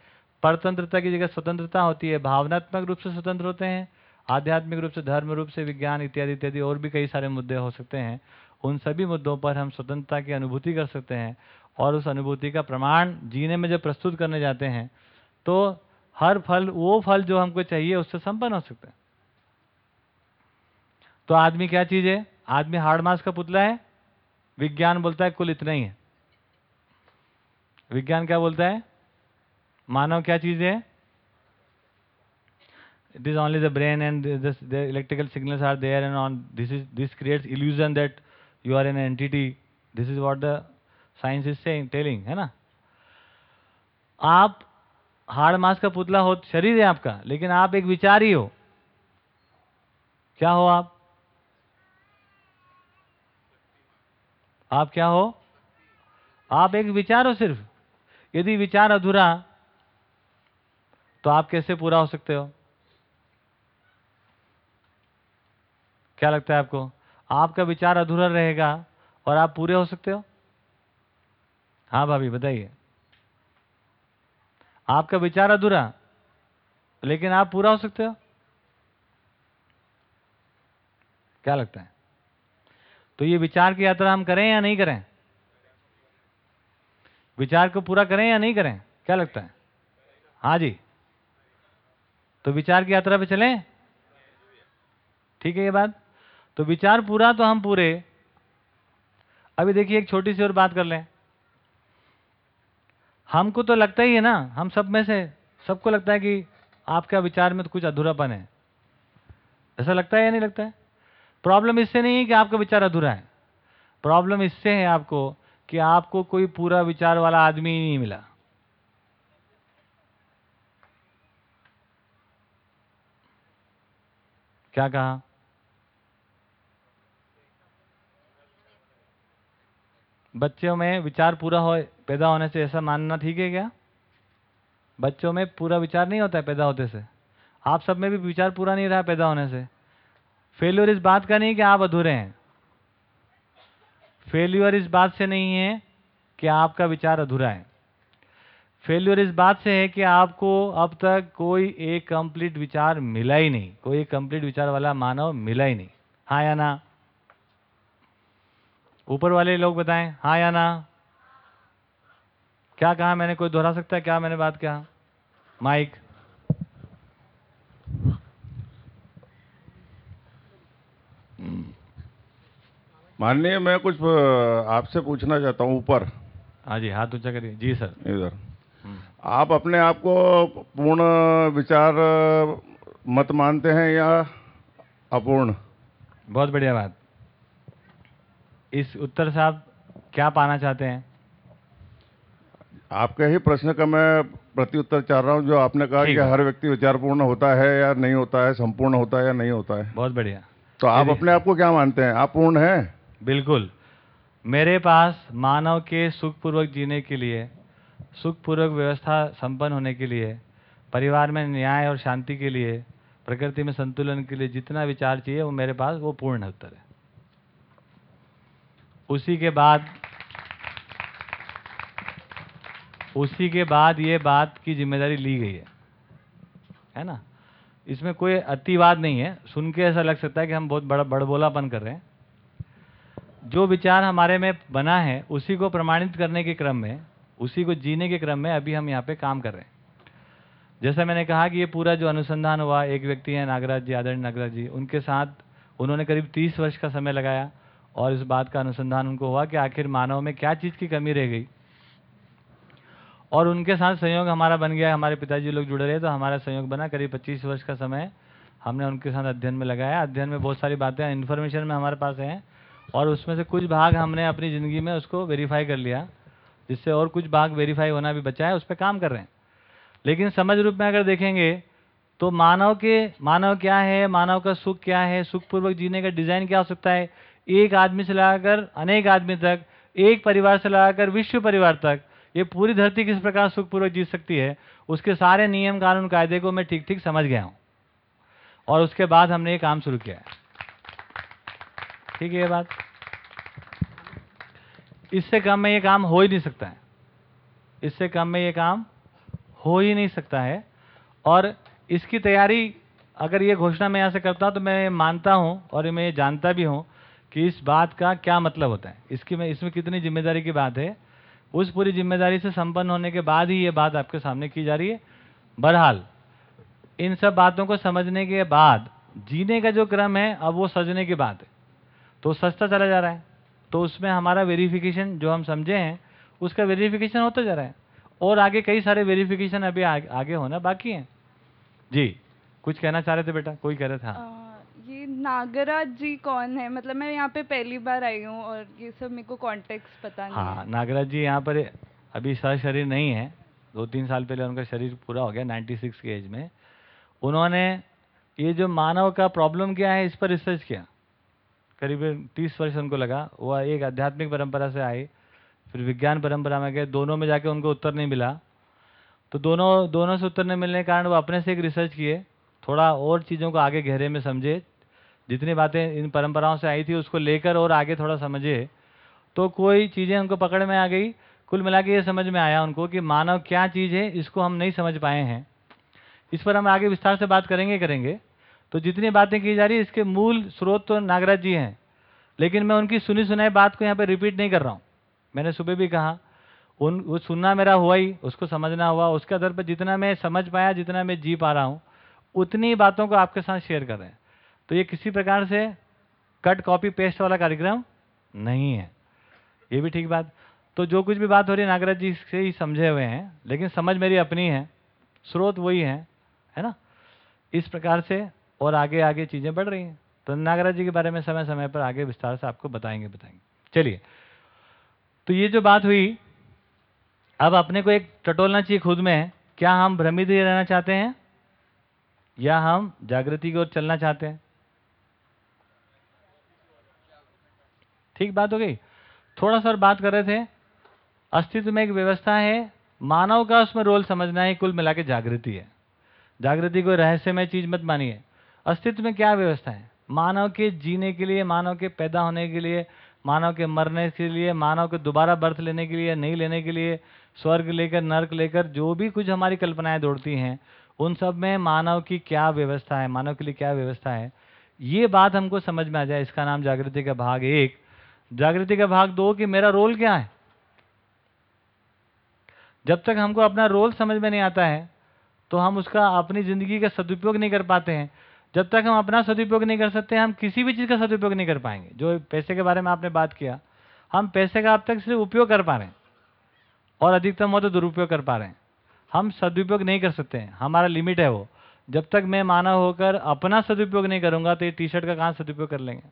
परतंत्रता की जगह स्वतंत्रता होती है। भावनात्मक रूप से स्वतंत्र होते हैं, आध्यात्मिक रूप से, धर्म रूप से, विज्ञान इत्यादि इत्यादि और भी कई सारे मुद्दे हो सकते हैं। उन सभी मुद्दों पर हम स्वतंत्रता की अनुभूति कर सकते हैं। और उस अनुभूति का प्रमाण जीने में जब प्रस्तुत करने जाते हैं तो हर फल, वो फल जो हमको चाहिए, उससे संपन्न हो सकता है। तो आदमी क्या चीज़ है? आदमी हार्ड मास का पुतला है। विज्ञान बोलता है कुल इतना ही है। विज्ञान क्या बोलता है? मानव क्या चीज़ है? It is only the brain and the electrical signals are there and on this is this creates illusion that you are an entity this is what the science is saying telling, है ना? आप hard mass का पुतला हो, शरीर है आपका, लेकिन आप एक विचार हो। क्या हो आप? आप क्या हो? आप एक विचार हो सिर्फ़। यदि विचार अधूरा तो आप कैसे पूरा हो सकते हो? क्या लगता है आपको? आपका विचार अधूरा रहेगा और आप पूरे हो सकते हो? हाँ भाभी, बताइए। आपका विचार अधूरा, लेकिन आप पूरा हो सकते हो। क्या लगता है? तो ये विचार की यात्रा हम करें या नहीं करें? विचार को पूरा करें या नहीं करें? क्या लगता है? हाँ जी। तो विचार की यात्रा पे चलें? ठीक है, ये बात। तो विचार पूरा तो हम पूरे। अभी देखिए, एक छोटी सी और बात कर लें। हमको तो लगता ही है ना, हम सब में से, सबको लगता है कि आपका विचार में तो कुछ अधूरापन है। ऐसा लगता है या नहीं लगता है? प्रॉब्लम इससे नहीं है कि आपका विचार अधूरा है। प्रॉब्लम इससे है आपको कि आपको कोई पूरा विचार वाला आदमी ही नहीं मिला। क्या कहा? बच्चों में विचार पूरा हो पैदा होने से ऐसा मानना ठीक है क्या? बच्चों में पूरा विचार नहीं होता है पैदा होते से। आप सब में भी विचार पूरा नहीं रहा पैदा होने से। फेल्यूर इस बात का नहीं कि आप अधूरे हैं। फेल्यूर इस बात से नहीं है कि आपका विचार अधूरा है। फेल्यूर इस बात से है कि आपको अब तक कोई एक कंप्लीट विचार मिला ही नहीं। कोई एक कंप्लीट विचार वाला मानव मिला ही नहीं। हाँ या ना? ऊपर वाले लोग बताएँ हाँ या ना? क्या कहा मैंने? कोई दोहरा सकता है क्या मैंने बात कहा? माइक। माननीय मैं कुछ आपसे पूछना चाहता हूँ ऊपर। हाँ जी हाथ ऊँचा करिए। जी सर। इधर। हम्म। आप अपने आप को पूर्ण विचार मत मानते हैं या अपूर्ण? बहुत बढ़िया बात। इस उत्तर से आप क्या पाना चाहते हैं? आपके ही प्रश्न का मैं प्रत्युत्तर चाह रहा हूँ जो आपने कहा कि हर व्यक्ति विचारपूर्ण होता है या नहीं होता है संपूर्ण होता है या नहीं होता है। बहुत बढ़िया। तो आप अपने आप को क्या मानते हैं? आप पूर्ण हैं? बिल्कुल। मेरे पास मानव के सुखपूर्वक जीने के लिए सुखपूर्वक व्यवस्था संपन्न होने के लिए परिवार में न्याय और शांति के लिए प्रकृति में संतुलन के लिए जितना विचार चाहिए वो मेरे पास वो पूर्ण उत्तर है। उसी के बाद उसी के बाद ये बात की ज़िम्मेदारी ली गई है। है ना? इसमें कोई अतिवाद नहीं है। सुन के ऐसा लग सकता है कि हम बहुत बड़ा बड़बोलापन कर रहे हैं। जो विचार हमारे में बना है, उसी को प्रमाणित करने के क्रम में, उसी को जीने के क्रम में अभी हम यहाँ पे काम कर रहे हैं। जैसा मैंने कहा कि ये पूरा जो अनुसंधान हुआ, एक व्यक्ति है नागराज जी, आदरणीय नागराज जी, उनके साथ उन्होंने करीब तीस वर्ष का समय लगाया और इस बात का अनुसंधान उनको हुआ कि आखिर मानव में क्या चीज़ की कमी रह गई। और उनके साथ संयोग हमारा बन गया हमारे पिताजी लोग जुड़े रहे तो हमारा संयोग बना। करीब 25 वर्ष का समय हमने उनके साथ अध्ययन में लगाया। अध्ययन में बहुत सारी बातें इन्फॉर्मेशन में हमारे पास हैं, और उसमें से कुछ भाग हमने अपनी ज़िंदगी में उसको वेरीफाई कर लिया, जिससे और कुछ भाग वेरीफाई होना भी बचा है, उस पर काम कर रहे हैं। लेकिन समझ रूप में अगर देखेंगे तो मानव के, मानव क्या है, मानव का सुख क्या है, सुखपूर्वक जीने का डिज़ाइन क्या हो सकता है? एक आदमी से लगाकर अनेक आदमी तक, एक परिवार से लगाकर विश्व परिवार तक ये पूरी धरती किस प्रकार सुखपूर्वक जी सकती है, उसके सारे नियम कानून कायदे को मैं ठीक ठीक समझ गया हूँ। और उसके बाद हमने ये काम शुरू किया है। ठीक है ये बात? इससे कम में ये काम हो ही नहीं सकता है। इससे कम में ये काम हो ही नहीं सकता है। और इसकी तैयारी, अगर ये घोषणा मैं यहाँ से करता हूँ तो मैं मानता हूँ और मैं ये जानता भी हूँ कि इस बात का क्या मतलब होता है। इसकी मैं, इसमें कितनी ज़िम्मेदारी की बात है उस पूरी ज़िम्मेदारी से संपन्न होने के बाद ही ये बात आपके सामने की जा रही है। बहरहाल इन सब बातों को समझने के बाद जीने का जो क्रम है अब वो सजने की बात है। तो सस्ता चला जा रहा है। तो उसमें हमारा वेरिफिकेशन जो हम समझे हैं उसका वेरिफिकेशन होता जा रहा है। और आगे कई सारे वेरिफिकेशन अभी आगे, आगे होना बाकी हैं। जी कुछ कहना चाह रहे थे बेटा? कोई कह रहा था? नागराज जी कौन है? मतलब मैं यहाँ पे पहली बार आई हूँ और ये सब मेरे को कॉन्टेक्स्ट पता नहीं हाँ नागराज जी यहाँ पर अभी सह शरीर नहीं है। दो तीन साल पहले उनका शरीर पूरा हो गया 96 की एज में। उन्होंने ये जो मानव का प्रॉब्लम क्या है इस पर रिसर्च किया। करीब तीस वर्ष उनको लगा। वह एक आध्यात्मिक परंपरा से आए फिर विज्ञान परंपरा में गए। दोनों में जाके उनको उत्तर नहीं मिला। तो दोनों दोनों से उत्तर नहीं मिलने के कारण वो अपने से एक रिसर्च किए। थोड़ा और चीज़ों को आगे गहरे में समझे। जितनी बातें इन परंपराओं से आई थी, उसको लेकर और आगे थोड़ा समझे तो कोई चीज़ें उनको पकड़ में आ गई। कुल मिला के ये समझ में आया उनको कि मानव क्या चीज़ है, इसको हम नहीं समझ पाए हैं। इस पर हम आगे विस्तार से बात करेंगे करेंगे। तो जितनी बातें की जा रही है, इसके मूल स्रोत तो नागराज जी हैं, लेकिन मैं उनकी सुनी सुनाई बात को यहाँ पर रिपीट नहीं कर रहा हूँ। मैंने सुबह भी कहा, उन, वो सुनना मेरा हुआ ही, उसको समझना हुआ, उसके आधार पर जितना मैं समझ पाया, जितना मैं जी पा रहा हूँ, उतनी बातों को आपके साथ शेयर कर रहे हैं। तो ये किसी प्रकार से कट कॉपी पेस्ट वाला कार्यक्रम नहीं है। ये भी ठीक बात। तो जो कुछ भी बात हो रही है, नागराज जी से ही समझे हुए हैं, लेकिन समझ मेरी अपनी है, स्रोत वही है है ना? इस प्रकार से और आगे आगे चीज़ें बढ़ रही हैं। तो नागराज जी के बारे में समय समय पर आगे विस्तार से आपको बताएँगे बताएँगे। चलिए। तो ये जो बात हुई, अब अपने को एक टटोलना चाहिए खुद में, क्या हम भ्रमित ही रहना चाहते हैं? या हम जागृति की ओर चलना चाहते हैं? ठीक बात हो गई? थोड़ा सा बात कर रहे थे, अस्तित्व में एक व्यवस्था है, मानव का उसमें रोल समझना है कुल मिला के जागृति है। जागृति को रहस्यमय चीज़ मत मानिए। अस्तित्व में क्या व्यवस्था है? मानव के जीने के लिए, मानव के पैदा होने के लिए, मानव के मरने के लिए, मानव के दोबारा बर्थ लेने के लिए, नहीं लेने के लिए, स्वर्ग लेकर, नर्क लेकर, जो भी कुछ हमारी कल्पनाएँ दौड़ती हैं, उन सब में मानव की क्या व्यवस्था है, मानव के लिए क्या व्यवस्था है? ये बात हमको समझ में आ जाए, इसका नाम जागृति का भाग एक। जागृति का भाग दो कि मेरा रोल क्या है? जब तक हमको अपना रोल समझ में नहीं आता है तो हम उसका अपनी ज़िंदगी का सदुपयोग नहीं कर पाते हैं। जब तक हम अपना सदुपयोग नहीं कर सकते, हम किसी भी चीज़ का सदुपयोग नहीं कर पाएँगे। जो पैसे के बारे में आपने बात किया, हम पैसे का अब तक सिर्फ़ उपयोग कर पा रहे हैं, और अधिकतम हो तो दुरुपयोग कर पा रहे हैं। हम सदुपयोग नहीं कर सकते हैं। हमारा लिमिट है वो। जब तक मैं मानव होकर अपना सदुपयोग नहीं करूँगा तो ये टी शर्ट का कहाँ सदुपयोग कर लेंगे?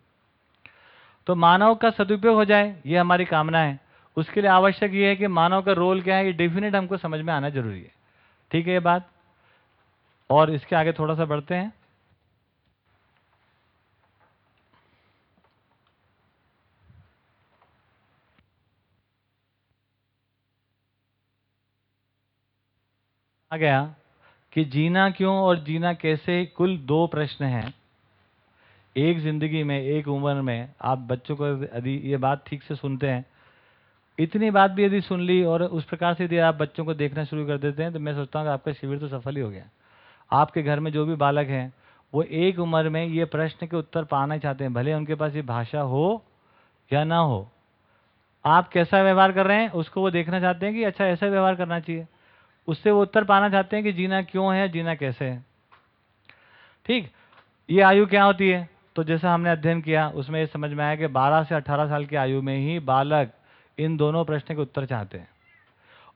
तो मानव का सदुपयोग हो जाए, ये हमारी कामना है। उसके लिए आवश्यक ये है कि मानव का रोल क्या है, ये डेफिनेट हमको समझ में आना ज़रूरी है। ठीक है ये बात? और इसके आगे थोड़ा सा बढ़ते हैं। आ गया कि जीना क्यों और जीना कैसे, कुल दो प्रश्न हैं। एक ज़िंदगी में, एक उम्र में आप बच्चों को यदि ये बात ठीक से सुनते हैं, इतनी बात भी यदि सुन ली और उस प्रकार से यदि आप बच्चों को देखना शुरू कर देते हैं तो मैं सोचता हूँ कि आपका शिविर तो सफल ही हो गया। आपके घर में जो भी बालक हैं, वो एक उम्र में ये प्रश्न के उत्तर पाना चाहते हैं, भले उनके पास ये भाषा हो या ना हो। आप कैसा व्यवहार कर रहे हैं, उसको वो देखना चाहते हैं कि अच्छा ऐसा व्यवहार करना चाहिए। उससे वो उत्तर पाना चाहते हैं कि जीना क्यों है जीना कैसे है। ठीक? ये आयु क्या होती है? तो जैसा हमने अध्ययन किया, उसमें ये समझ में आया कि 12 से 18 साल की आयु में ही बालक इन दोनों प्रश्न के उत्तर चाहते हैं।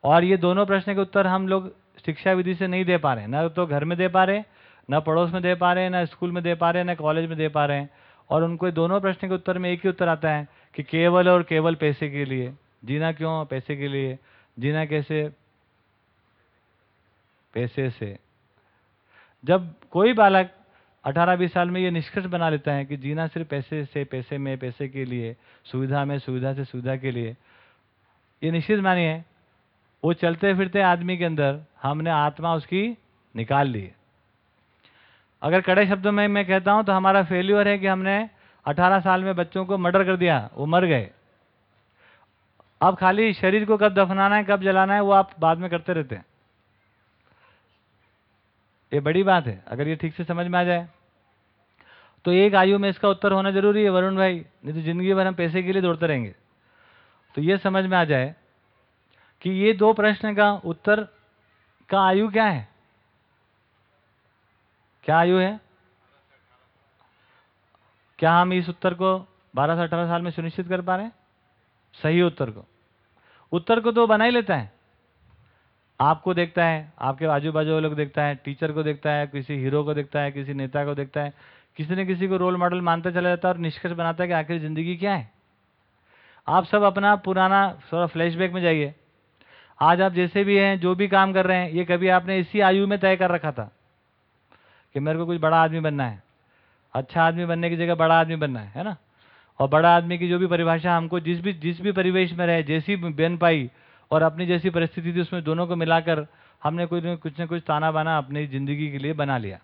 और ये दोनों प्रश्न के उत्तर हम लोग शिक्षा विधि से नहीं दे पा रहे न तो घर में दे पा रहे न पड़ोस में दे पा रहे न स्कूल में दे पा रहे न कॉलेज में दे पा रहे हैं। और उनको दोनों प्रश्न के उत्तर में एक ही उत्तर आता है कि केवल और केवल पैसे के लिए। जीना क्यों? पैसे के लिए। जीना कैसे? पैसे से। जब कोई बालक 18-20 साल में ये निष्कर्ष बना लेता है कि जीना सिर्फ़ पैसे से, पैसे में, पैसे के लिए, सुविधा में, सुविधा से, सुविधा के लिए। ये निश्चित मानिए, वो चलते फिरते आदमी के अंदर हमने आत्मा उसकी निकाल ली अगर कड़े शब्दों में मैं कहता हूँ तो हमारा फेल्यूर है कि हमने 18 साल में बच्चों को मर्डर कर दिया, वो मर गए। अब खाली शरीर को कब दफनाना है, कब जलाना है, वो आप बाद में करते रहते हैं। ये बड़ी बात है, अगर ये ठीक से समझ में आ जाए। तो एक आयु में इसका उत्तर होना ज़रूरी है, वरुण भाई, नहीं तो ज़िंदगी भर हम पैसे के लिए दौड़ते रहेंगे। तो ये समझ में आ जाए कि ये दो प्रश्न का उत्तर का आयु क्या है? क्या आयु है? क्या हम इस उत्तर को 12 से 18 साल में सुनिश्चित कर पा रहे हैं? सही उत्तर को। उत्तर को तो बना ही लेता है। आपको देखता है, आपके आजू बाजू लोग देखता है, टीचर को देखता है, किसी हीरो को देखता है, किसी नेता को देखता है, किसी न किसी को रोल मॉडल मानता चला जाता है और निष्कर्ष बनाता है कि आखिर ज़िंदगी क्या है। आप सब अपना पुराना थोड़ा फ्लैशबैक में जाइए। आज आप जैसे भी हैं, जो भी काम कर रहे हैं, ये कभी आपने इसी आयु में तय कर रखा था कि मेरे को कुछ बड़ा आदमी बनना है। अच्छा आदमी बनने की जगह बड़ा आदमी बनना है है ना? और बड़ा आदमी की जो भी परिभाषा हमको जिस भी जिस भी परिवेश में रहे, जैसी बन पाई और अपनी जैसी परिस्थिति थी, उसमें दोनों को मिलाकर हमने कुछ न कुछ न कुछ ताना बाना अपनी ज़िंदगी के लिए बना लिया।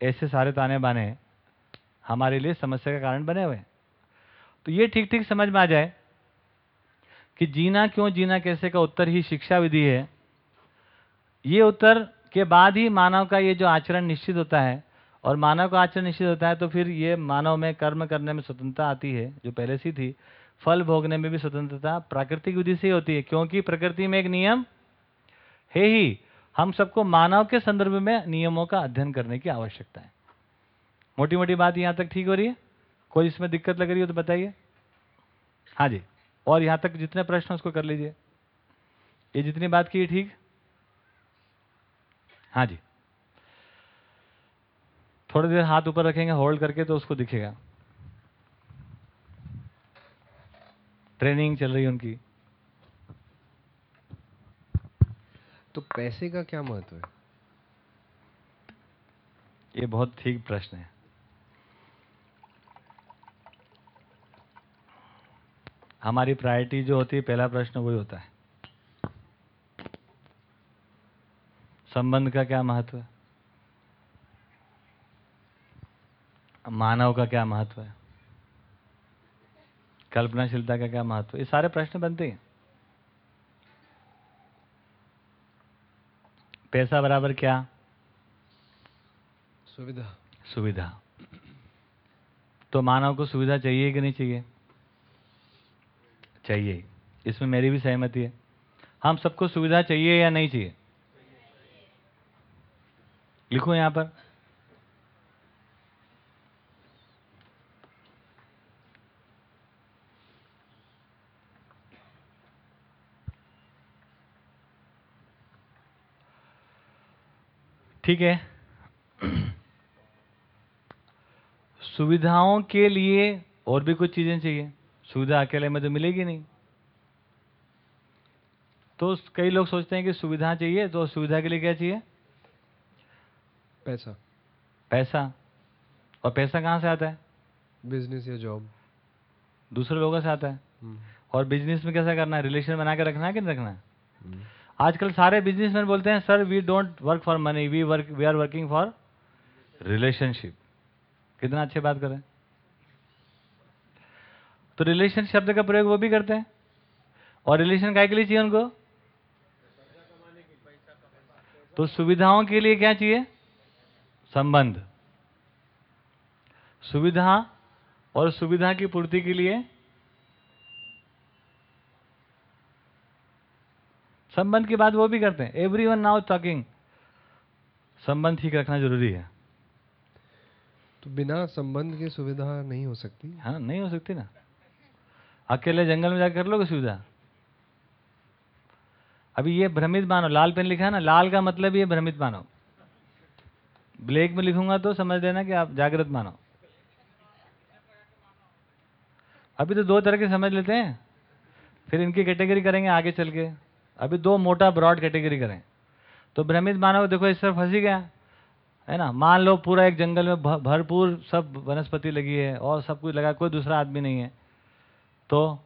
ऐसे सारे ताने बाने हमारे लिए समस्या का कारण बने हुए तो ये ठीक ठीक समझ में आ जाए कि जीना क्यों, जीना कैसे का उत्तर ही शिक्षा विधि है। ये उत्तर के बाद ही मानव का ये जो आचरण निश्चित होता है, और मानव का आचरण निश्चित होता है तो फिर ये मानव में कर्म करने में स्वतंत्रता आती है, जो पहले से थी। फल भोगने में भी स्वतंत्रता प्राकृतिक विधि से होती है, क्योंकि प्रकृति में एक नियम है ही। हम सबको मानव के संदर्भ में नियमों का अध्ययन करने की आवश्यकता है। मोटी मोटी बात यहाँ तक ठीक हो रही है? कोई इसमें दिक्कत लग रही हो तो बताइए। हाँ जी, और यहाँ तक जितने प्रश्न उसको कर लीजिए। ये जितनी बात की ठीक? हाँ जी। थोड़ी देर हाथ ऊपर रखेंगे होल्ड करके तो उसको दिखेगा। ट्रेनिंग चल रही है उनकी। तो पैसे का क्या महत्व है? ये बहुत ठीक प्रश्न है। हमारी प्रायोरिटी जो होती है पहला प्रश्न वही होता है। संबंध का क्या महत्व है? मानव का क्या महत्व है? कल्पनाशीलता का क्या महत्व? ये सारे प्रश्न बनते हैं। पैसा बराबर क्या? सुविधा। सुविधा। तो मानव को सुविधा चाहिए कि नहीं चाहिए? चाहिए। इसमें मेरी भी सहमति है। हम सबको सुविधा चाहिए या नहीं चाहिए? लिखो यहाँ पर। ठीक है? सुविधाओं के लिए और भी कुछ चीज़ें चाहिए। सुविधा अकेले में तो मिलेगी नहीं। तो कई लोग सोचते हैं कि सुविधा चाहिए तो सुविधा के लिए क्या चाहिए? पैसा। पैसा। और पैसा कहाँ से आता है? बिज़नेस या जॉब। दूसरे लोगों से आता है। और बिज़नेस में कैसा करना है? रिलेशन बना के रखना है कि नहीं रखना है? आजकल सारे बिजनेसमैन बोलते हैं sir we don't work for money we work we are working for relationship कितना अच्छे बात करें। तो रिलेशन शब्द का प्रयोग वो भी करते हैं। और रिलेशन क्या के लिए चाहिए उनको? तो सुविधाओं के लिए क्या चाहिए? संबंध। सुविधा और सुविधा की पूर्ति के लिए संबंध की बात वो भी करते हैं। एवरी वन नाउ टॉकिंग संबंध ठीक रखना ज़रूरी है। तो बिना संबंध की सुविधा नहीं हो सकती। हाँ नहीं हो सकती ना। अकेले जंगल में जाकर कर लोगे सुविधा? अभी ये भ्रमित मानो लाल पेन लिखा है ना लाल का मतलब ये भ्रमित मानो। ब्लैक में लिखूँगा तो समझ लेना कि आप जागृत मानो। अभी तो दो तरह के समझ लेते हैं। फिर इनकी कैटेगरी करेंगे आगे चल के। अभी दो मोटा ब्रॉड कैटेगरी करें। तो भ्रमित मानव, देखो, इस तरफ़ फंसी गया, है ना? मान लो पूरा एक जंगल में भरपूर सब वनस्पति लगी है और सब कुछ लगा, कोई दूसरा आदमी नहीं है। तो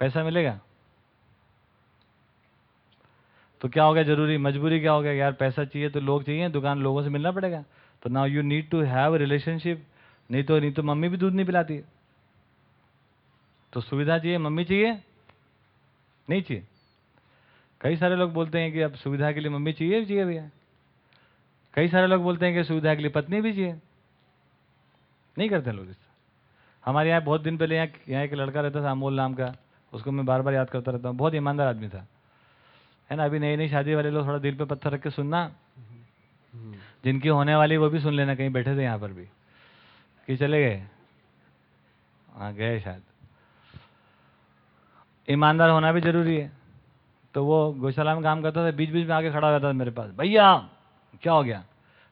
पैसा मिलेगा? तो क्या हो गया ज़रूरी? मजबूरी क्या हो गया? यार, पैसा चाहिए तो लोग चाहिए, दुकान लोगों से मिलना पड़ेगा। तो now you need to have relationship नहीं तो नहीं तो मम्मी भी दूध नहीं पिलाती। तो सुविधा चाहिए, मम्मी चाहिए नहीं चाहिए। कई सारे लोग बोलते हैं कि अब सुविधा के लिए मम्मी चाहिए चाहिए भैया। कई सारे लोग बोलते हैं कि सुविधा के लिए पत्नी भी चाहिए। नहीं करते लोग इससे हमारे यहाँ बहुत दिन पहले यहाँ यहाँ एक लड़का रहता था अमोल नाम का। उसको मैं बार बार याद करता रहता हूँ। बहुत ईमानदार आदमी था। है ना? अभी नई नई शादी वाले लोग थोड़ा दिल पे पत्थर रख के सुनना। जिनकी होने वाली वो भी सुन लेना, कहीं बैठे थे यहाँ पर भी। कि चले गए। हाँ गए शायद। ईमानदार होना भी ज़रूरी है। तो वो गौशाला में काम करता था बीच बीच में आके खड़ा जाता था मेरे पास, भैया, क्या हो गया?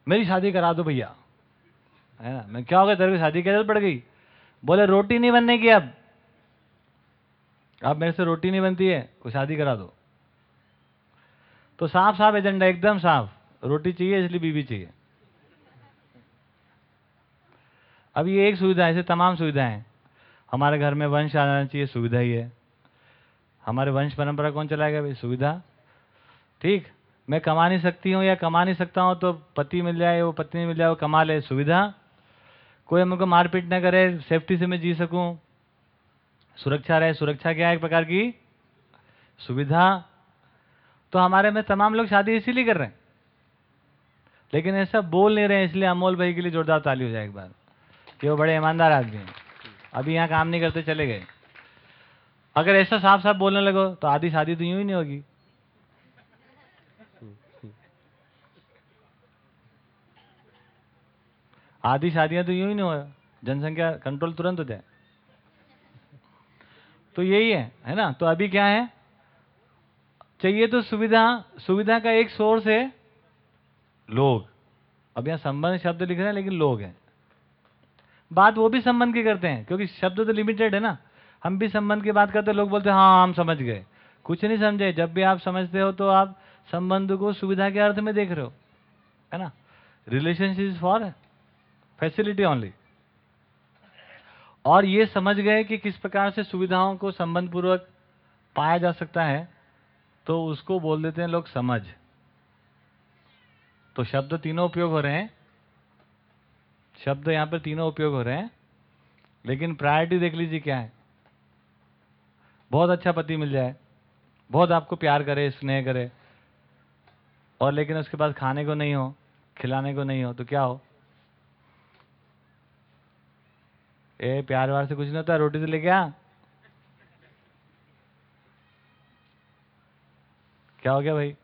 मेरी शादी करा दो भैया। है ना? मैं, क्या हो गया? तेरे को शादी की ज़रूरत पड़ गई? बोले, रोटी नहीं बनने की अब। अब मेरे से रोटी नहीं बनती है, वो शादी करा दो। तो साफ़ साफ़ एजेंडा, एकदम साफ़। रोटी चाहिए, इसलिए बीवी चाहिए। अब ये एक सुविधा ऐसे तमाम सुविधाएँ। हमारे घर में वंश आना चाहिए, सुविधा ही है। हमारे वंश परंपरा कौन चलाएगा भाई? सुविधा। ठीक? मैं कमा नहीं सकती हूँ या कमा नहीं सकता हूँ तो पति मिल जाए, वो पत्नी मिल जाए, वो कमा ले। सुविधा? कोई हमको मारपीट ना करे सेफ्टी से मैं जी सकूँ। सुरक्षा रहे। सुरक्षा क्या है एक प्रकार की? सुविधा। तो हमारे में तमाम लोग शादी इसीलिए कर रहे हैं। लेकिन ऐसा बोल नहीं रहे हैं इसलिए अमोल भाई के लिए जोरदार ताली हो जाए एक बार। कि वो बड़े ईमानदार आदमी हैं। अभी यहाँ काम नहीं करते, चले गए। अगर ऐसा साफ़ साफ़ बोलने लगो तो आधी शादी तो यूँ ही नहीं होगी। आधी शादियाँ तो यूँ ही नहीं हो, जनसंख्या कंट्रोल तुरंत हो जाए। तो यही है है ना? तो अभी क्या है? चाहिए तो सुविधा सुविधा का एक सोर्स है लोग। अब यहाँ संबंध शब्द लिख रहे हैं, लेकिन लोग हैं। बात वो भी संबंध की करते हैं, क्योंकि शब्द तो लिमिटेड है ना? हम भी संबंध की बात करते लोग बोलते हाँ हम समझ गए। कुछ नहीं समझे। जब भी आप समझते हो तो आप संबंध को सुविधा के अर्थ में देख रहे हो। है ना? रिलेशनशिप फॉर फैसिलिटी ओनली और ये समझ गए कि किस प्रकार से सुविधाओं को संबंध पूर्वक पाया जा सकता है तो उसको बोल देते हैं लोग समझ। तो शब्द तीनों उपयोग हो रहे हैं। शब्द यहाँ पर तीनों उपयोग हो रहे हैं। लेकिन प्रायोरिटी देख लीजिए क्या है। बहुत अच्छा पति मिल जाए, बहुत आपको प्यार करे, स्नेह करे, और लेकिन उसके पास खाने को नहीं हो, खिलाने को नहीं हो तो क्या हो? ए, प्यार वार से कुछ नहीं होता, रोटी तो लेके आ। क्या हो गया भाई?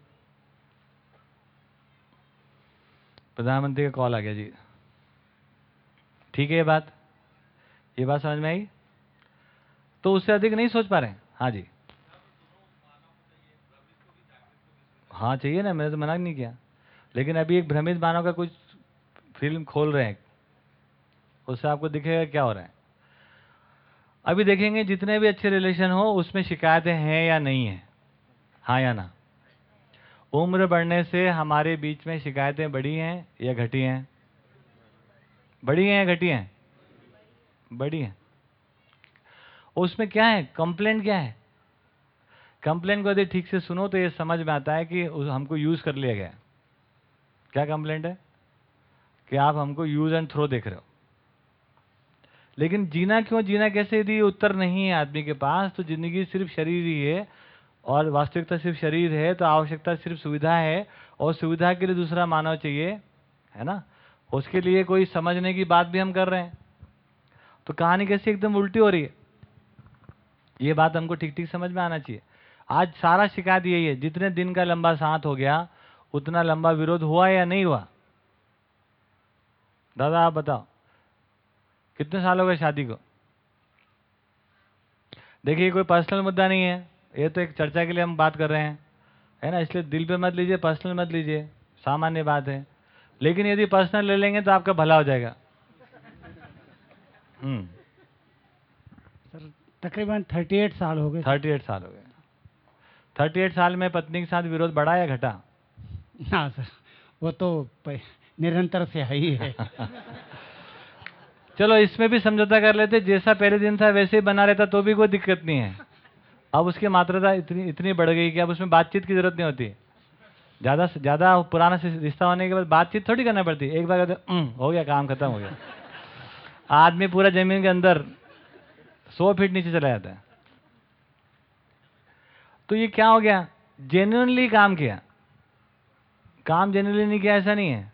प्रधानमंत्री का कॉल आ गया जी। ठीक है ये बात? ये बात समझ में आई? तो उससे अधिक नहीं सोच पा रहे हैं? हाँ जी। हाँ चाहिए ना, मैंने तो मना नहीं किया। लेकिन अभी एक भ्रमित मानव का कुछ फ़िल्म खोल रहे हैं। उससे आपको दिखेगा क्या हो रहा है। अभी देखेंगे, जितने भी अच्छे रिलेशन हो, उसमें शिकायतें हैं या नहीं है? हाँ या ना? उम्र बढ़ने से हमारे बीच में शिकायतें बढ़ी हैं या घटी हैं? बढ़ी हैं या घटी हैं? बढ़ी हैं। उसमें क्या है? कंप्लेंट क्या है? कंप्लेंट को यदि ठीक से सुनो तो ये समझ में आता है कि हमको यूज़ कर लिया गया क्या कंप्लेंट है? कि आप हमको यूज़ एंड थ्रो देख रहे हो। लेकिन जीना क्यों? जीना कैसे? यदि उत्तर नहीं है आदमी के पास तो ज़िंदगी सिर्फ़ शरीर ही है और वास्तविकता सिर्फ़ शरीर है तो आवश्यकता सिर्फ़ सुविधा है और सुविधा के लिए दूसरा मानव चाहिए, है ना? उसके लिए कोई समझने की बात भी हम कर रहे हैं। तो कहानी कैसी एकदम उल्टी हो रही है? ये बात हमको ठीक ठीक समझ में आना चाहिए। आज सारा शिकायत यही है, जितने दिन का लंबा साथ हो गया, उतना लंबा विरोध हुआ या नहीं हुआ? दादा, आप बताओ, कितने साल हो गए शादी को? देखिए कोई पर्सनल मुद्दा नहीं है, ये तो एक चर्चा के लिए हम बात कर रहे हैं, है ना? इसलिए दिल पे मत लीजिए, पर्सनल मत लीजिए, सामान्य बात है। लेकिन यदि पर्सनल ले लेंगे तो आपका भला हो जाएगा। हम्म। तकरीबन थर्टी एट साल हो गए। थर्टी एट साल हो गए। थर्टी एट साल में पत्नी के साथ विरोध बढ़ा या घटा? हाँ सर वो तो निरंतर से है ही है। चलो इसमें भी समझौता कर लेते जैसा पहले दिन था वैसे ही बना रहता तो भी कोई दिक्कत नहीं है। अब उसकी मात्रता इतनी इतनी बढ़ गई कि अब उसमें बातचीत की ज़रूरत नहीं होती। ज़्यादा से ज़्यादा पुराना से रिश्ता होने के बाद बातचीत थोड़ी करना पड़ती। एक बार कहते हो गया काम खत्म हो गया। आदमी पूरा ज़मीन के अंदर सौ फीट नीचे चला जाता है। तो ये क्या हो गया? जेन्यनली काम किया। काम जेन्यनली नहीं किया, ऐसा नहीं है।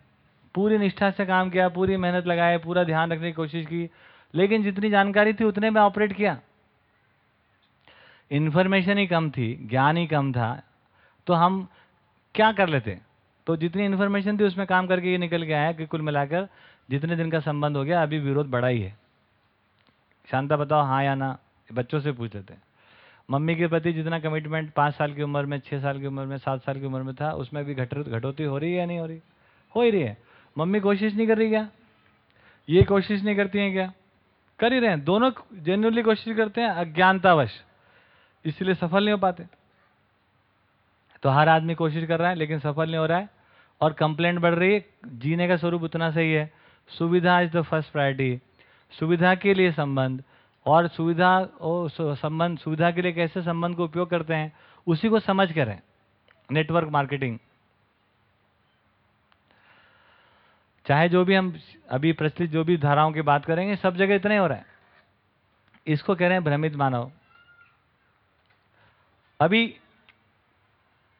पूरी निष्ठा से काम किया, पूरी मेहनत लगाए पूरा ध्यान रखने की कोशिश की। लेकिन जितनी जानकारी थी, उतने में ऑपरेट किया। इन्फॉर्मेशन ही कम थी, ज्ञान ही कम था। तो हम क्या कर लेते? तो जितनी इन्फॉर्मेशन थी, उसमें काम करके ये निकल के आया कि कुल मिलाकर जितने दिन का संबंध हो गया, अभी विरोध बढ़ा ही है। शांता बताओ हाँ या ना बच्चों से पूछ लेते हैं। मम्मी के प्रति जितना कमिटमेंट पाँच साल की उम्र में छः साल की उम्र में, सात साल की उम्र में था, उसमें भी घट, घटोती हो रही है या नहीं हो रही? हो ही रही है। मम्मी कोशिश नहीं कर रही क्या? ये कोशिश नहीं करती हैं क्या? कर ही रहे हैं। दोनों जेन्युइनली कोशिश करते हैं, अज्ञानतावश। इसलिए सफल नहीं हो पाते। तो हर आदमी कोशिश कर रहा है, लेकिन सफल नहीं हो रहा है। और कंप्लेंट बढ़ रही है, जीने का स्वरूप उतना सही है। सुविधा इज़ द फ़र्स्ट प्रायोरिटी सुविधा के लिए संबंध और सुविधा और संबंध, सुविधा के लिए कैसे संबंध को उपयोग करते हैं, उसी को समझ कर नेटवर्क मार्केटिंग चाहे जो भी हम अभी प्रचलित जो भी धाराओं की बात करेंगे, सब जगह इतना हो रहा है। इसको कह रहे हैं भ्रमित मानव। अभी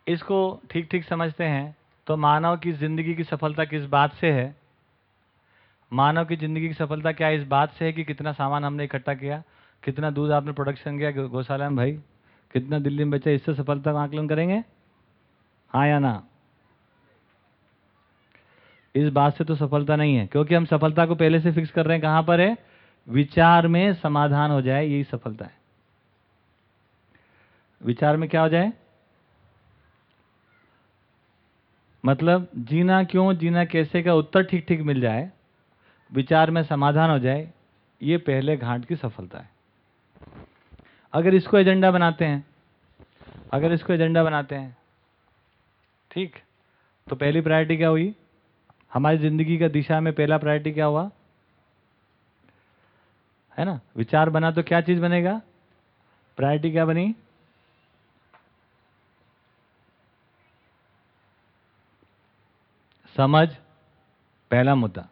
इसको ठीक ठीक समझते हैं तो मानव की ज़िंदगी की सफलता किस बात से है? मानव की ज़िंदगी की सफलता क्या इस बात से है कि कितना सामान हमने इकट्ठा किया? कितना दूध आपने प्रोडक्शन किया? गौशाला में भाई कितना दिल्ली में बचा? इससे सफलता का आकलन करेंगे? हाँ या ना? इस बात से तो सफलता नहीं है, क्योंकि हम सफलता को पहले से फिक्स कर रहे हैं। कहाँ पर है? विचार में समाधान हो जाए, यही सफलता है। विचार में क्या हो जाए? मतलब जीना क्यों, जीना कैसे का उत्तर ठीक ठीक मिल जाए? विचार में समाधान हो जाए, ये पहले घाट की सफलता है। अगर इसको एजेंडा बनाते हैं, अगर इसको एजेंडा बनाते हैं, ठीक तो पहली प्रायोरिटी क्या हुई? हमारी ज़िंदगी का दिशा में पहला प्रायोरिटी क्या हुआ? है ना? विचार बना तो क्या चीज़ बनेगा? प्रायोरिटी क्या बनी? समझ, पहला मुद्दा।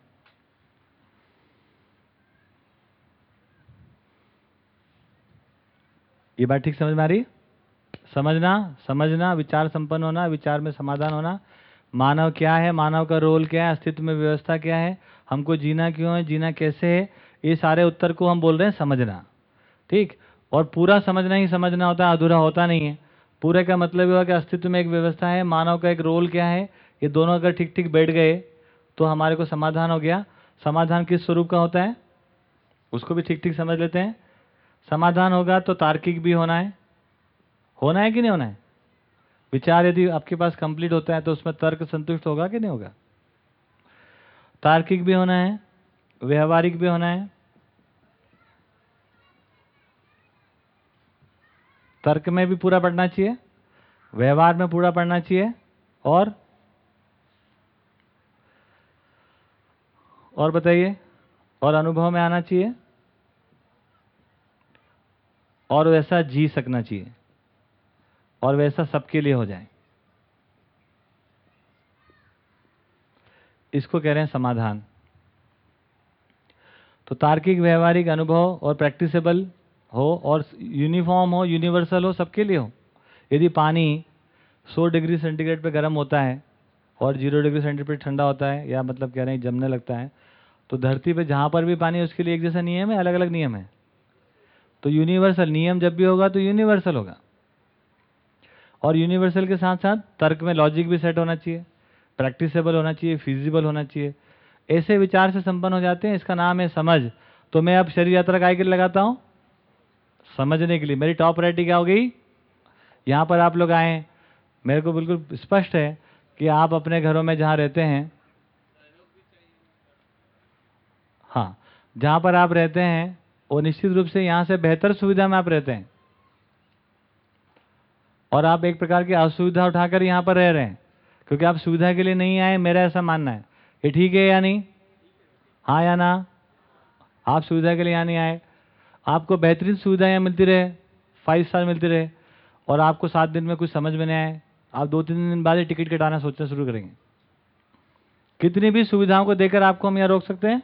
ये बात ठीक समझ में आ रही? समझना समझना, विचार संपन्न होना, विचार में समाधान होना। मानव क्या है? मानव का रोल क्या है? अस्तित्व में व्यवस्था क्या है? हमको जीना क्यों है? जीना कैसे है? ये सारे उत्तर को हम बोल रहे हैं समझना। ठीक? और पूरा समझना ही समझना होता है, अधूरा होता नहीं है। पूरे का मतलब ये हुआ कि अस्तित्व में एक व्यवस्था है, मानव का एक रोल क्या है? ये दोनों अगर ठीक ठीक बैठ गए तो हमारे को समाधान हो गया। समाधान किस स्वरूप का होता है? उसको भी ठीक ठीक समझ लेते हैं। समाधान होगा तो तार्किक भी होना है। होना है कि नहीं होना है? विचार यदि आपके पास कंप्लीट होता है तो उसमें तर्क संतुष्ट होगा कि नहीं होगा? तार्किक भी होना है, व्यवहारिक भी होना है। तर्क में भी पूरा पढ़ना चाहिए, व्यवहार में पूरा पढ़ना चाहिए और और बताइए, और अनुभव में आना चाहिए। और वैसा जी सकना चाहिए। और वैसा सबके लिए हो जाए। इसको कह रहे हैं समाधान। तो तार्किक, व्यवहारिक अनुभव और प्रैक्टिसेबल हो और यूनिफॉर्म हो, यूनिवर्सल हो, सबके लिए हो। यदि पानी 100 डिग्री सेंटीग्रेड पे गर्म होता है और ज़ीरो डिग्री सेंटीग्रेड ठंडा होता है, या मतलब कह रहे हैं जमने लगता है तो धरती पे जहाँ पर भी पानी उसके लिए एक जैसा नियम है अलग अलग नियम है। तो यूनिवर्सल नियम जब भी होगा तो यूनिवर्सल होगा। और यूनिवर्सल के साथ साथ तर्क में लॉजिक भी सेट होना चाहिए प्रैक्टिसेबल होना चाहिए फिजिबल होना चाहिए। ऐसे विचार से संपन्न हो जाते हैं, इसका नाम है समझ। तो मैं अब शरीर यात्रा के लिए लगाता हूँ। समझने के लिए, मेरी टॉप प्रायोरिटी क्या हो गई? यहाँ पर आप लोग आए, मेरे को बिल्कुल स्पष्ट है कि आप अपने घरों में जहाँ रहते हैं हाँ जहाँ पर आप रहते हैं वो निश्चित रूप से यहाँ से बेहतर सुविधा में आप रहते हैं। और आप एक प्रकार की असुविधा उठाकर यहाँ पर रह रहे हैं, क्योंकि आप सुविधा के लिए नहीं आए, मेरा ऐसा मानना है। ये ठीक है या नहीं? हाँ या ना? आप सुविधा के लिए यहाँ नहीं आए। आपको बेहतरीन सुविधाएँ मिलती रहे फाइव स्टार मिलती रहे, और आपको सात दिन में कुछ समझ में नहीं आए। आप दो तीन दिन बाद ही टिकट कटाना सोचना शुरू करेंगे। कितनी भी सुविधाओं को देकर आपको हम यहाँ रोक सकते हैं?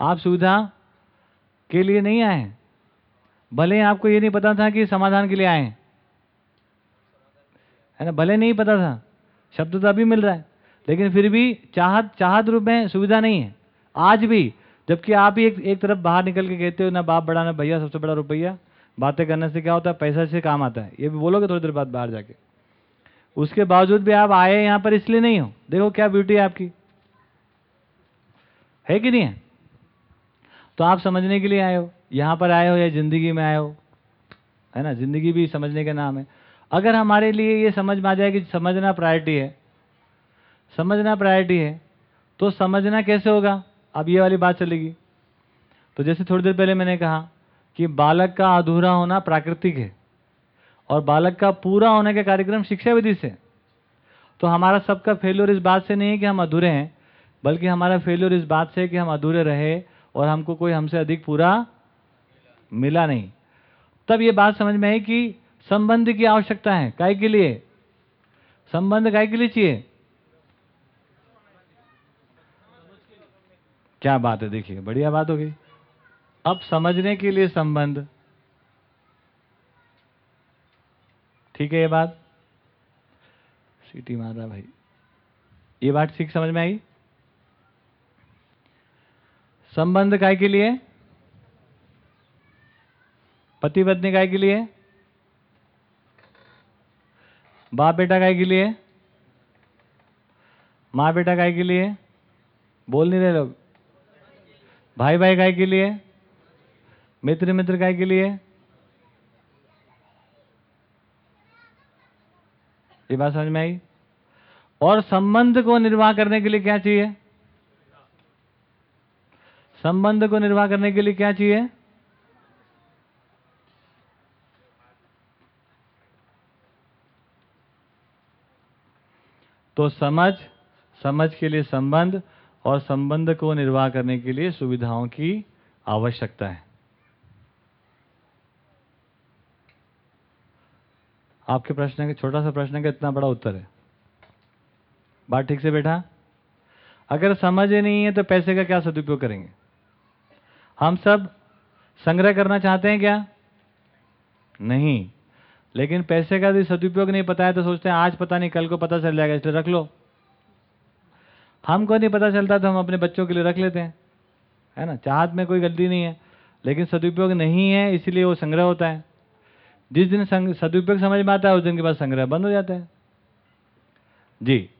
आप सुविधा के लिए नहीं आए हैं। भले आपको ये नहीं पता था कि समाधान के लिए आए हैं। है ना? भले नहीं पता था। शब्द तो अभी मिल रहा है। लेकिन फिर भी चाहत चाहत रूप में सुविधा नहीं है। आज भी, जबकि आप ही एक एक तरफ़ बाहर निकल के कहते हो, ना बाप बड़ा, ना भैया, सबसे बड़ा रुपया। बातें करने से क्या होता है? पैसा से काम आता है। ये भी बोलोगे थोड़ी देर बाद बाहर जाके। उसके बावजूद भी आप आए यहाँ पर इसलिए नहीं हो। देखो क्या ब्यूटी है आपकी। है कि नहीं है? तो आप समझने के लिए आए हो। यहाँ पर आए हो या ज़िंदगी में आए हो। है ना? ज़िंदगी भी समझने का नाम है। अगर हमारे लिए ये समझ में आ जाए कि समझना प्रायोरिटी है, समझना प्रायोरिटी है तो समझना कैसे होगा? अब ये वाली बात चलेगी। तो जैसे थोड़ी देर पहले मैंने कहा कि बालक का अधूरा होना प्राकृतिक है और बालक का पूरा होने का कार्यक्रम शिक्षा विधि से। तो हमारा सबका फेल्योर इस बात से नहीं है कि हम अधूरे हैं, बल्कि हमारा फेल्योर इस बात से है कि हम अधूरे रहे और हमको कोई हमसे अधिक पूरा मिला नहीं। तब ये बात समझ में आई कि संबंध की आवश्यकता है, काय के लिए? संबंध काय के लिए चाहिए? क्या बात है, देखिए, बढ़िया बात हो गई। अब समझने के लिए संबंध। ठीक है ये बात? सीटी मार रहा भाई। ये बात ठीक समझ में आई? संबंध काय के लिए? पति पत्नी काय के लिए? बाप बेटा काय के लिए? माँ बेटा काय के लिए? बोल नहीं रहे लोग। भाई भाई काय के लिए? मित्र मित्र काय के लिए? ये बात समझ में आई? और संबंध को निर्वाह करने के लिए क्या चाहिए? संबंध को निर्वाह करने के लिए क्या चाहिए? तो समझ समझ के लिए संबंध और संबंध को निर्वाह करने के लिए सुविधाओं की आवश्यकता है। आपके प्रश्न का, छोटा सा प्रश्न का इतना बड़ा उत्तर है। बात ठीक से बैठा? अगर समझ ही नहीं है तो पैसे का क्या सदुपयोग करेंगे? हम सब संग्रह करना चाहते हैं क्या? नहीं। लेकिन पैसे का यदि सदुपयोग नहीं, पता है तो सोचते हैं, आज पता नहीं, कल को पता चल जाएगा, इसलिए रख लो। हमको नहीं पता चलता तो हम अपने बच्चों के लिए रख लेते हैं। है ना? चाहत में कोई गलती नहीं है, लेकिन सदुपयोग नहीं है, इसीलिए वो संग्रह होता है। जिस दिन सदुपयोग समझ में आता है, उस दिन के बाद संग्रह बंद हो जाता है। जी।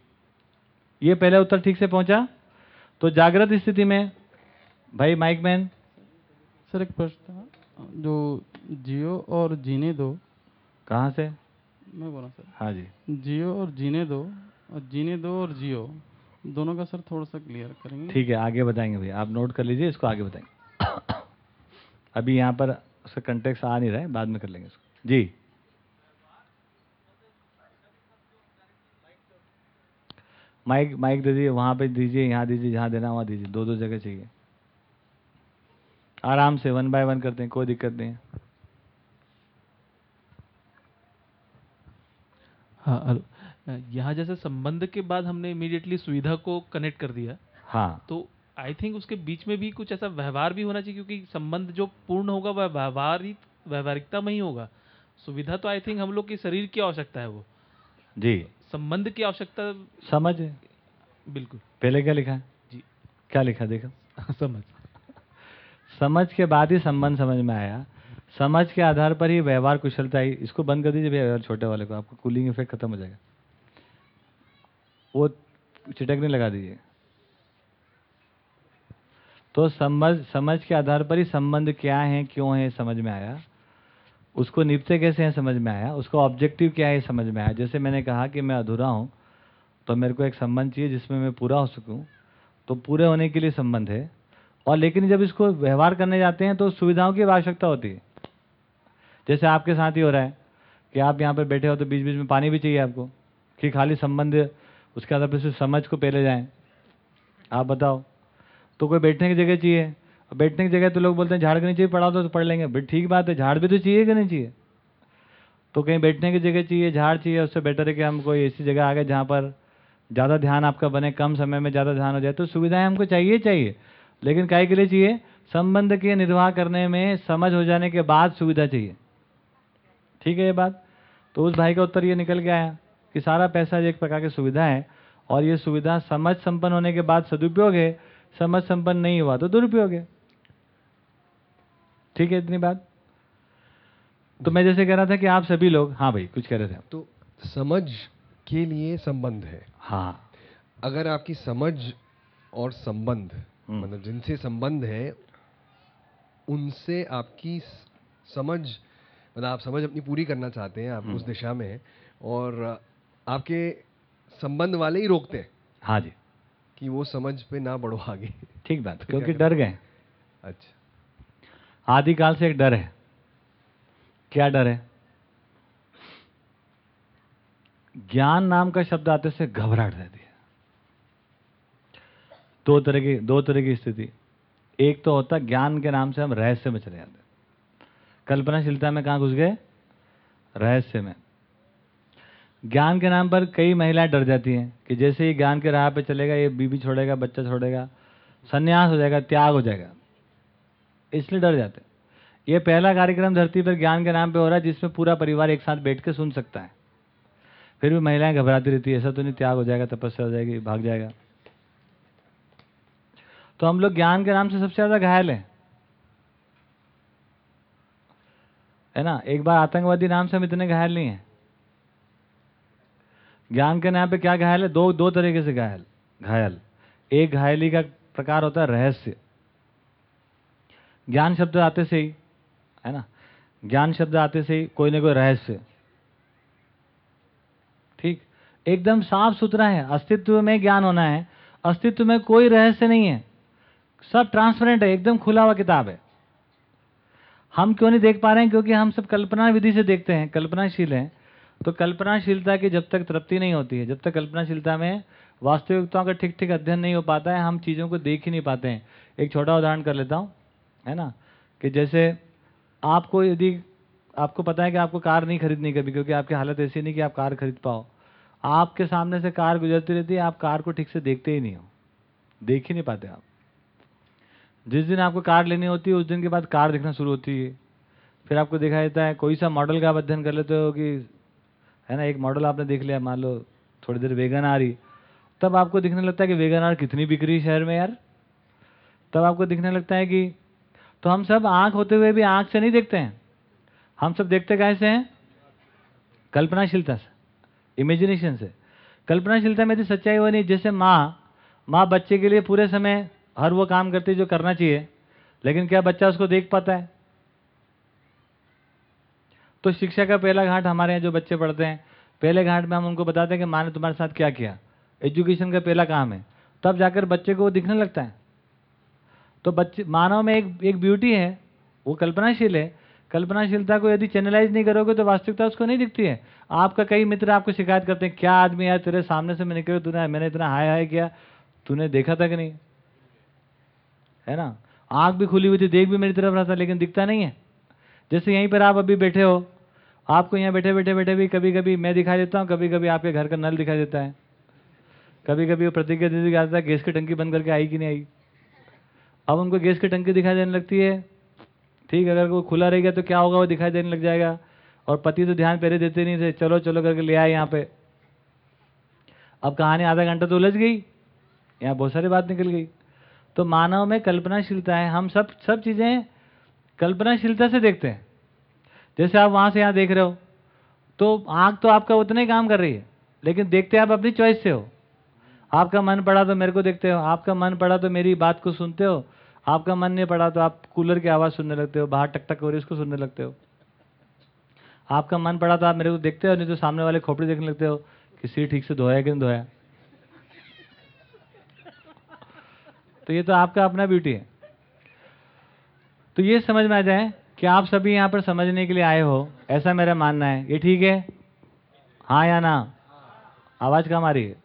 ये पहला उत्तर ठीक से पहुँचा। तो जागृत स्थिति में, भाई माइक मैन सर एक प्रश्न था जो जियो और जीने दो। कहाँ से? मैं बोला सर। हाँ जी। जियो और जीने दो और जीने दो और जियो दोनों का सर थोड़ा सा क्लियर करेंगे। ठीक है आगे बताएँगे भैया। आप नोट कर लीजिए इसको आगे बताएँगे। अभी यहाँ पर उसका कंटेक्स आ नहीं रहा है बाद में कर लेंगे इसको। जी। माइक माइक दे दीजिए वहाँ पे दीजिए यहाँ दीजिए जहाँ देना वहाँ दीजिए। दो दो जगह चाहिए। आराम से वन बाय वन करते हैं कोई दिक्कत नहीं। है हाँ हेलो यहाँ जैसे संबंध के बाद हमने इमीडिएटली सुविधा को कनेक्ट कर दिया। हाँ। तो आई थिंक उसके बीच में भी कुछ ऐसा व्यवहार भी होना चाहिए क्योंकि संबंध जो पूर्ण होगा वह व्यवहारिक व्यवहारिकता में ही होगा। सुविधा तो आई थिंक हम लोग के शरीर की आवश्यकता है वो। जी। संबंध की आवश्यकता समझ। बिल्कुल। पहले क्या लिखा है? जी। क्या लिखा देखो। समझ। समझ के बाद ही संबंध समझ में आया। समझ के आधार पर ही व्यवहार कुशलता ही इसको बंद कर दीजिए भैया छोटे वाले को। आपको कूलिंग इफ़ेक्ट खत्म हो जाएगा। वो चिटकने लगा दीजिए। तो समझ समझ के आधार पर ही संबंध क्या है, क्यों है, समझ में आया। उसको निपटे कैसे हैं, समझ में आया। उसका ऑब्जेक्टिव क्या है, समझ में आया। जैसे मैंने कहा कि मैं अधूरा हूँ तो मेरे को एक संबंध चाहिए जिसमें मैं पूरा हो सकूँ। तो पूरे होने के लिए संबंध है। और लेकिन जब इसको व्यवहार करने जाते हैं तो सुविधाओं की आवश्यकता होती है। जैसे आपके साथ ही हो रहा है कि आप यहाँ पर बैठे हो तो बीच बीच में पानी भी चाहिए आपको, कि खाली संबंध उसके आधार पर सिर्फ़ समझ को पहले जाएँ। आप बताओ तो कोई बैठने की जगह चाहिए? बैठने की जगह तो लोग बोलते हैं, झाड़ के भी पड़ा दो तो पढ़ लेंगे। भाई ठीक बात है, झाड़ भी तो चाहिए कि नहीं चाहिए? तो कहीं बैठने की जगह चाहिए, झाड़ चाहिए, उससे बेटर है कि हम कोई ऐसी जगह आ गए जहाँ पर ज़्यादा ध्यान आपका बने, कम समय में ज़्यादा ध्यान हो जाए तो सुविधाएँ हमको चाहिए चाहिए। लेकिन काय के लिए चाहिए? संबंध के निर्वाह करने में समझ हो जाने के बाद सुविधा चाहिए। ठीक है ये बात? तो उस भाई का उत्तर ये निकल के आया कि सारा पैसा एक प्रकार की सुविधा है और ये सुविधा समझ संपन्न होने के बाद सदुपयोग है समझ संपन्न नहीं हुआ तो दुरुपयोग है। ठीक है इतनी बात? तो मैं जैसे कह रहा था कि आप सभी लोग हाँ भाई कुछ कह रहे थे। तो समझ के लिए संबंध है। हाँ। अगर आपकी समझ और संबंध। मतलब जिनसे संबंध है उनसे आपकी समझ मतलब आप समझ अपनी पूरी करना चाहते हैं आप हम्म। उस दिशा में और आपके संबंध वाले ही रोकते हैं हाँ जी। कि वो समझ पे ना बढ़ो आगे। ठीक बात तो क्योंकि डर गए। अच्छा। आदिकाल से एक डर है। क्या डर है? ज्ञान नाम का शब्द आते से घबराहट रहती है। दो तरह की, दो तरह की स्थिति। एक तो होता ज्ञान के नाम से हम रहस्य में चले जाते कल्पनाशीलता में कहाँ घुस गए? रहस्य में। ज्ञान के नाम पर कई महिलाएँ डर जाती हैं कि जैसे ही ज्ञान के राह पे चलेगा, ये बीबी छोड़ेगा, बच्चा छोड़ेगा, संन्यास हो जाएगा, त्याग हो जाएगा। इसलिए डर जाते हैं। ये पहला कार्यक्रम धरती पर ज्ञान के नाम पे हो रहा है, जिसमें पूरा परिवार एक साथ बैठ के सुन सकता है। फिर भी महिलाएँ घबराती रहती है, ऐसा तो नहीं, त्याग हो जाएगा, तपस्या हो जाएगी, भाग जाएगा। तो हम लोग ज्ञान के नाम से सबसे ज़्यादा घायल हैं। है ना? एक बार आतंकवादी नाम से हम इतने घायल नहीं हैं। ज्ञान के नाम पे क्या घायल है? दो दो तरीके से घायल घायल। एक घायली का प्रकार होता है रहस्य। ज्ञान शब्द आते से ही, है ना? ज्ञान शब्द आते से ही कोई ना कोई रहस्य। ठीक? एकदम साफ़ सुथरा है। अस्तित्व में ज्ञान होना है। अस्तित्व में कोई रहस्य नहीं है। सब ट्रांसपेरेंट है, एकदम खुला हुआ किताब है। हम क्यों नहीं देख पा रहे हैं? क्योंकि हम सब कल्पना विधि से देखते हैं, कल्पनाशील हैं। तो कल्पनाशीलता की जब तक तृप्ति नहीं होती है, जब तक कल्पनाशीलता में वास्तविकताओं का ठीक ठीक अध्ययन नहीं हो पाता है, हम चीज़ों को देख ही नहीं पाते हैं। एक छोटा उदाहरण कर लेता हूँ, है ना? कि जैसे आपको यदि, आपको पता है कि आपको कार नहीं खरीदनी कभी, क्योंकि आपकी हालत ऐसी नहीं कि आप कार खरीद पाओ। आपके सामने से कार गुजरती रहती है, आप कार को ठीक से देखते ही नहीं हो। देख ही नहीं पाते आप। जिस दिन आपको कार लेनी होती है, उस दिन के बाद कार दिखना शुरू होती है। फिर आपको देखा जाता है, कोई सा मॉडल का आप अध्ययन कर लेते हो कि, है ना, एक मॉडल आपने देख लिया, मान लो, थोड़ी देर वेगन आ रही तब आपको दिखने लगता है कि वेगन आर कितनी बिक रही शहर में यार। तब आपको दिखने लगता है कि तो हम सब आँख होते हुए भी आँख से नहीं देखते हैं। हम सब देखते कैसे हैं? कल्पनाशीलता से इमेजिनेशन से। कल्पनाशीलता में यदि सच्चाई वो नहीं, जैसे माँ माँ बच्चे के लिए पूरे समय हर वो काम करती है जो करना चाहिए, लेकिन क्या बच्चा उसको देख पाता है? तो शिक्षा का पहला घाट हमारे यहाँ जो बच्चे पढ़ते हैं, पहले घाट में हम उनको बताते हैं कि माँ ने तुम्हारे साथ क्या किया। एजुकेशन का पहला काम है। तब जाकर बच्चे को वो दिखने लगता है। तो बच्चे, मानव में एक एक ब्यूटी है, वो कल्पनाशील है। कल्पनाशीलता को यदि चैनलाइज नहीं करोगे तो वास्तविकता उसको नहीं दिखती है। आपका कई मित्र आपको शिकायत करते हैं, क्या आदमी यार तेरे सामने से मैं निकले तूने, मैंने इतना हाय हाय किया, तूने देखा था कि नहीं? है ना? आँख भी खुली हुई थी, देख भी मेरी तरफ़ रहा था, लेकिन दिखता नहीं है। जैसे यहीं पर आप अभी बैठे हो, आपको यहाँ बैठे बैठे बैठे भी कभी कभी मैं दिखाई देता हूँ कभी कभी आपके घर का नल दिखाई देता है। कभी कभी वो प्रतिज्ञा दीदी आता है गैस की टंकी बंद करके आई कि नहीं आई? अब उनको गैस की टंकी दिखाई देने लगती है। ठीक, अगर वो खुला रहेगा तो क्या होगा, वो दिखाई देने लग जाएगा। और पति तो ध्यान पहले देते नहीं थे, चलो चलो करके ले आए यहाँ पे। अब कहानी आधा घंटा तो उलझ गई, यहाँ बहुत सारी बात निकल गई। तो मानव में कल्पनाशीलता है। हम सब सब चीज़ें कल्पनाशीलता से देखते हैं। जैसे आप वहाँ से यहाँ देख रहे हो तो आँख तो आपका उतना ही काम कर रही है, लेकिन देखते आप अपनी चॉइस से हो। आपका मन पड़ा तो मेरे को देखते हो, आपका मन पड़ा तो मेरी बात को सुनते हो, आपका मन नहीं पड़ा तो आप कूलर की आवाज़ सुनने लगते हो, बाहर टक टक हो रही है, उसको सुनने लगते हो। आपका मन पड़ा तो आप मेरे को देखते हो, नहीं तो सामने वाले खोपड़ी देखने लगते हो कि सिर ठीक से धोया कि नहीं धोया तो ये तो आपका अपना ब्यूटी है। तो ये समझ में आ जाए कि आप सभी यहाँ पर समझने के लिए आए हो, ऐसा मेरा मानना है। ये ठीक है? हाँ या ना? आवाज़ कम आ रही है।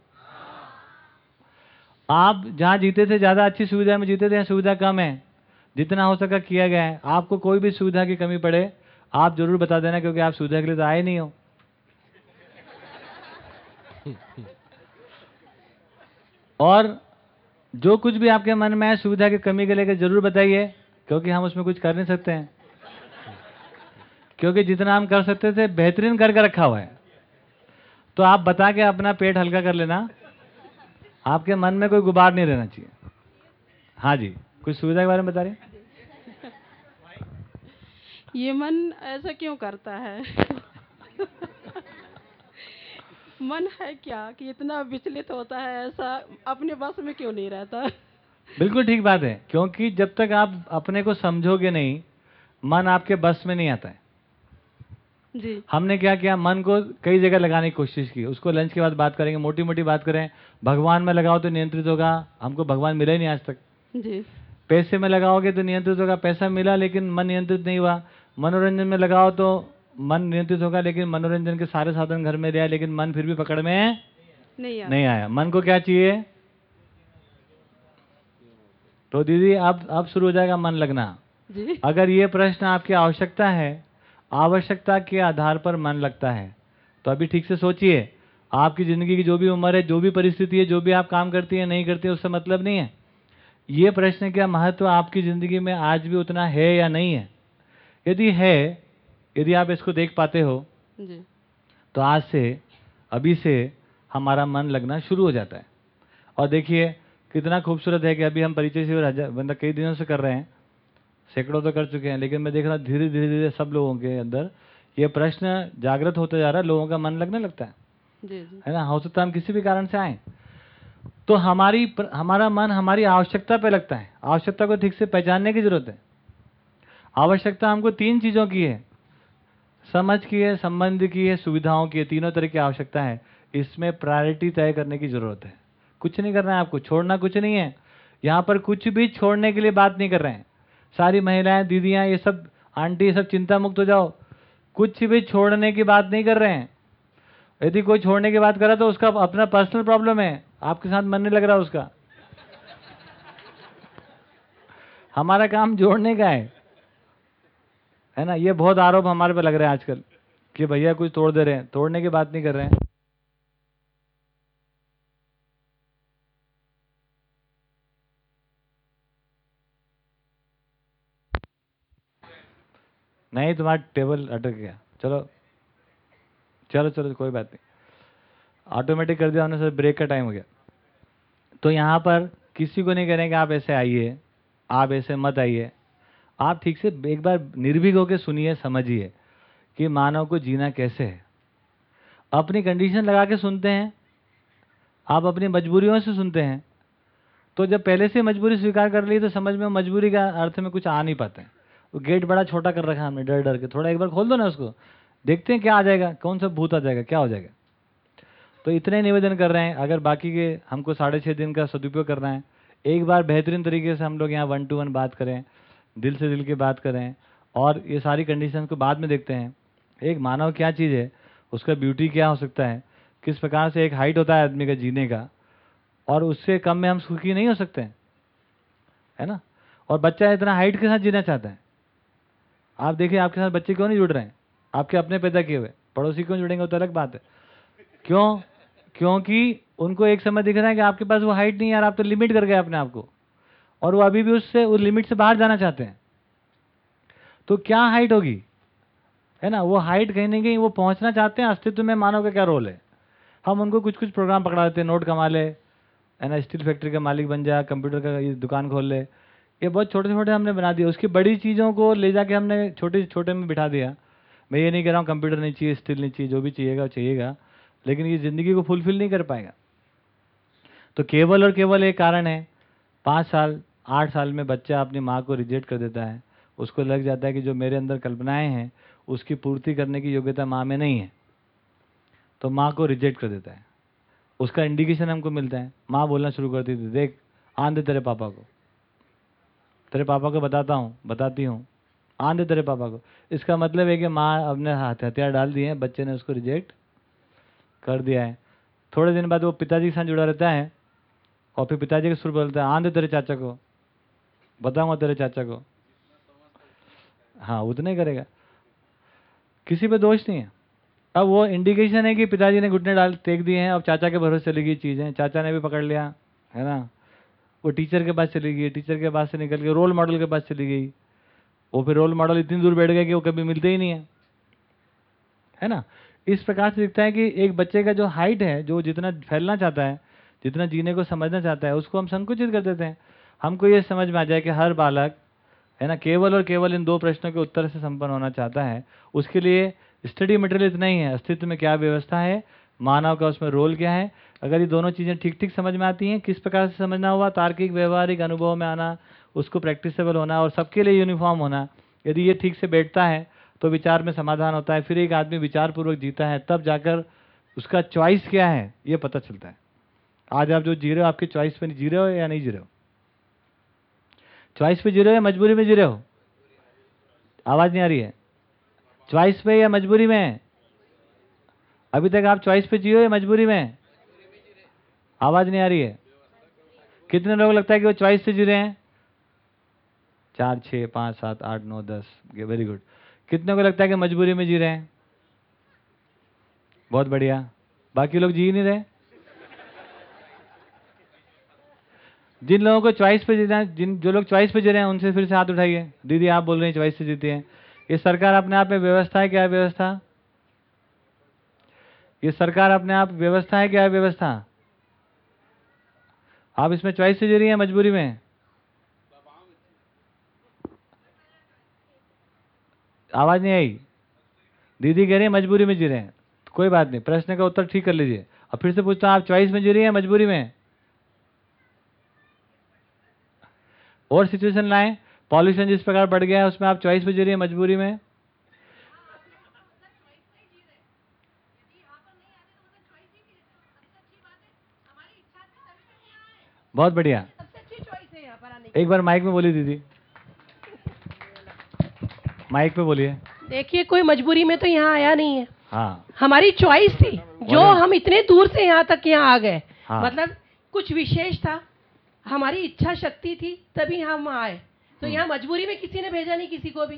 आप जहाँ जीते थे, ज़्यादा अच्छी सुविधा में जीते थे, यहाँ सुविधा कम है। जितना हो सका किया गया है। आपको कोई भी सुविधा की कमी पड़े, आप ज़रूर बता देना क्योंकि आप सुविधा के लिए तो आए नहीं हो। और जो कुछ भी आपके मन में है सुविधा की कमी के लेकर ज़रूर बताइए, क्योंकि हम उसमें कुछ कर नहीं सकते हैं। क्योंकि जितना हम कर सकते थे, बेहतरीन करके रखा हुआ है। तो आप बता के अपना पेट हल्का कर लेना। आपके मन में कोई गुबार नहीं रहना चाहिए। हाँ जी, कुछ सुविधा के बारे में बता रहे ये मन ऐसा क्यों करता है? मन है क्या कि इतना विचलित होता है ऐसा? अपने बस में क्यों नहीं रहता? बिल्कुल ठीक बात है क्योंकि जब तक आप अपने को समझोगे नहीं मन आपके बस में नहीं आता है। जी। हमने क्या किया? मन को कई जगह लगाने की कोशिश की। उसको लंच के बाद बात करेंगे मोटी मोटी बात करें। भगवान में लगाओ तो नियंत्रित होगा हमको भगवान मिला ही नहीं आज तक। जी। पैसे में लगाओगे तो नियंत्रित होगा पैसा मिला लेकिन मन नियंत्रित नहीं हुआ। मनोरंजन में लगाओ तो मन नियंत्रित होगा लेकिन मनोरंजन के सारे साधन घर में रहा लेकिन मन फिर भी पकड़ में नहीं नहीं आया। मन को क्या चाहिए? तो दीदी अब अब शुरू हो जाएगा मन लगना। जी। अगर ये प्रश्न आपकी आवश्यकता है आवश्यकता के आधार पर मन लगता है तो अभी ठीक से सोचिए। आपकी ज़िंदगी की जो भी उम्र है जो भी परिस्थिति है जो भी आप काम करती है नहीं करती है उससे मतलब नहीं है। ये प्रश्न का महत्व आपकी ज़िंदगी में आज भी उतना है या नहीं है? यदि है यदि आप इसको देख पाते हो जी। तो आज से अभी से हमारा मन लगना शुरू हो जाता है। और देखिए कितना खूबसूरत है कि अभी हम परिचय शिविर हज़ार मतलब कई दिनों से कर रहे हैं। सैकड़ों तो कर चुके हैं लेकिन मैं देख रहा हूँ धीरे धीरे धीरे सब लोगों के अंदर ये प्रश्न जागृत होते जा रहा है लोगों का मन लगने लगता है। जी जी। है ना? हो सकता हम किसी भी कारण से आए। तो हमारी प्र- हमारा मन हमारी आवश्यकता पे लगता है। आवश्यकता को ठीक से पहचानने की ज़रूरत है। आवश्यकता हमको तीन चीज़ों की है। समझ की है, संबंध की है, सुविधाओं की है, तीनों तरह की आवश्यकता है। इसमें प्रायोरिटी तय करने की ज़रूरत है। कुछ नहीं करना है आपको, छोड़ना कुछ नहीं है। यहाँ पर कुछ भी छोड़ने के लिए बात नहीं कर रहे हैं। सारी महिलाएँ, दीदियाँ, ये सब, आंटी, ये सब चिंता मुक्त हो जाओ। कुछ भी छोड़ने की बात नहीं कर रहे हैं। यदि कोई छोड़ने की बात करा तो उसका अपना पर्सनल प्रॉब्लम है। आपके साथ मन नहीं लग रहा उसका। हमारा काम जोड़ने का है। है ना? ये बहुत आरोप हमारे पे लग रहे हैं आजकल कि भैया कुछ तोड़ दे रहे हैं। तोड़ने की बात नहीं कर रहे हैं। नहीं, तुम्हारा टेबल अटक गया। चलो। चलो चलो, कोई बात नहीं। ऑटोमेटिक कर दिया हमने, सर ब्रेक का टाइम हो गया। तो यहाँ पर किसी को नहीं करेंगे आप ऐसे आइए, आप ऐसे मत आइए। आप ठीक से एक बार निर्भीक होकर सुनिए, समझिए कि मानव को जीना कैसे है। अपनी कंडीशन लगा के सुनते हैं। आप अपनी मजबूरियों से सुनते हैं। तो जब पहले से मजबूरी स्वीकार कर ली तो समझ में, मजबूरी का अर्थ में कुछ आ नहीं पाते। वो गेट बड़ा छोटा कर रखा हमने, डर डर के। थोड़ा एक बार खोल दो ना उसको। देखते हैं क्या आ जाएगा, कौन सा भूत आ जाएगा, क्या हो जाएगा। तो इतने निवेदन कर रहे हैं। अगर बाकी के हमको साढ़े छः दिन का सदुपयोग करना है, एक बार बेहतरीन तरीके से हम लोग यहाँ वन टू वन बात करें। दिल से दिल की बात करें और ये सारी कंडीशन को बाद में देखते हैं। एक मानव क्या चीज़ है? उसका ब्यूटी क्या हो सकता है? किस प्रकार से एक हाइट होता है आदमी का जीने का? और उससे कम में हम सुखी नहीं हो सकते हैं। है ना? और बच्चा इतना हाइट के साथ जीना चाहता है। आप देखिए, आपके साथ बच्चे क्यों नहीं जुड़ रहे हैं? आपके अपने पैदा किए हुए। पड़ोसी क्यों जुड़ेंगे? वो तो अलग बात है। क्यों? क्योंकि उनको एक समय दिख रहा है कि आपके पास वो हाइट नहीं है यार आप तो लिमिट कर गए अपने आप को। और वो अभी भी उससे, उस लिमिट से बाहर जाना चाहते हैं। तो क्या हाइट होगी? है ना? वो हाइट कहीं ना कहीं वो पहुँचना चाहते हैं, अस्तित्व में मानव का क्या रोल है? हम उनको कुछ कुछ प्रोग्राम पकड़ा देते हैं नोट कमा ले, है ना? स्टील फैक्ट्री का मालिक बन जा कंप्यूटर का दुकान खोल ले। ये बहुत छोटे छोटे हमने बना दिया उसकी बड़ी चीज़ों को ले जाके हमने छोटे छोटे में बिठा दिया। मैं ये नहीं कह रहा हूँ कंप्यूटर नहीं चाहिए स्टील नहीं चाहिए, जो भी चाहिएगा वो चाहिएगा। लेकिन ये ज़िंदगी को फुलफिल नहीं कर पाएगा। तो केवल और केवल एक कारण है, पाँच साल आठ साल में बच्चा अपनी माँ को रिजेक्ट कर देता है। उसको लग जाता है कि जो मेरे अंदर कल्पनाएँ हैं, उसकी पूर्ति करने की योग्यता माँ में नहीं है। तो माँ को रिजेक्ट कर देता है। उसका इंडिकेशन हमको मिलता है। माँ बोलना शुरू करती थी, देख, आन दे तेरे पापा को। तेरे पापा को बताता हूँ, बताती हूँ। आन दे तेरे पापा को। इसका मतलब है कि माँ अपने हाथ हथियार डाल दिए हैं, बच्चे ने उसको रिजेक्ट कर दिया है। थोड़े दिन बाद वो पिताजी के साथ जुड़ा रहता है और फिर पिताजी के सुर बोलता है, आन तेरे चाचा को। बताऊँगा तेरे चाचा को। हाँ उतना ही करेगा। किसी पे दोष नहीं है। अब वो इंडिकेशन है कि पिताजी ने घुटने डाल टेक दिए हैं, अब चाचा के भरोसे चली गई चीज़ें। चाचा ने भी पकड़ लिया, है ना? वो टीचर के पास चली गई टीचर के पास से निकल के रोल मॉडल के पास चली गई। वो फिर रोल मॉडल इतनी दूर बैठ गए कि वो कभी मिलते ही नहीं है। है ना? इस प्रकार से दिखता है कि एक बच्चे का जो हाइट है, जो जितना फैलना चाहता है, जितना जीने को समझना चाहता है, उसको हम संकुचित कर देते हैं। हमको ये समझ में आ जाए कि हर बालक, है ना, केवल और केवल इन दो प्रश्नों के उत्तर से संपन्न होना चाहता है। उसके लिए स्टडी मटेरियल इतना ही है, अस्तित्व में क्या व्यवस्था है, मानव का उसमें रोल क्या है। अगर ये दोनों चीज़ें ठीक ठीक समझ में आती हैं, किस प्रकार से समझना हुआ तार्किक, व्यवहारिक अनुभव में आना, उसको प्रैक्टिसेबल होना और सबके लिए यूनिफॉर्म होना, यदि ये ठीक से बैठता है तो विचार में समाधान होता है, फिर एक आदमी विचारपूर्वक जीता है, तब जाकर उसका चॉइस क्या है, ये पता चलता है। आज आप जो जी रहे हो, आपकी चॉइस पे जी रहे हो या नहीं जी रहे हो? चॉइस पे जी रहे हो या मजबूरी में जी रहे हो? आवाज़ नहीं आ रही है। चॉइस पे या मजबूरी में? अभी तक आप चॉइस पे जियो या मजबूरी में? आवाज़ नहीं आ रही है। कितने लोग लगता है कि वो चॉइस से जी रहे हैं? चार छः पाँच, सात, आठ, नौ, दस। वेरी गुड कितने को लगता है कि मजबूरी में जी रहे हैं? बहुत बढ़िया। बाकी लोग जी नहीं रहे? जिन लोगों को चॉइस पे जीना जिन, जो लोग चॉइस पे जी रहे हैं, उनसे फिर से हाथ उठाइए। दीदी, आप बोल रहे हैं चॉइस से जीती हैं। ये सरकार अपने आप में व्यवस्था है क्या व्यवस्था? ये सरकार अपने आप व्यवस्था है क्या व्यवस्था? आप इसमें चॉइस से जी रही हैं मजबूरी में? आवाज़ नहीं आई। दीदी कह रही है मजबूरी में जी रहे हैं। कोई बात नहीं, प्रश्न का उत्तर ठीक कर लीजिए। अब फिर से पूछता हूँ, आप चॉइस में जी रही हैं मजबूरी में? और सिचुएशन लाएँ। पॉल्यूशन जिस प्रकार बढ़ गया है उसमें आप चॉइस पे जी रही है मजबूरी में। बहुत बढ़िया। एक बार माइक में बोली दीदी। माइक पे बोलिए। देखिए कोई मजबूरी में तो यहाँ आया नहीं है। हाँ। हमारी चॉइस थी। जो हम इतने दूर से यहाँ तक यहाँ आ गए। हाँ। मतलब कुछ विशेष था। हमारी इच्छा शक्ति थी तभी हम आए। तो यहाँ मजबूरी में किसी ने भेजा नहीं किसी को भी।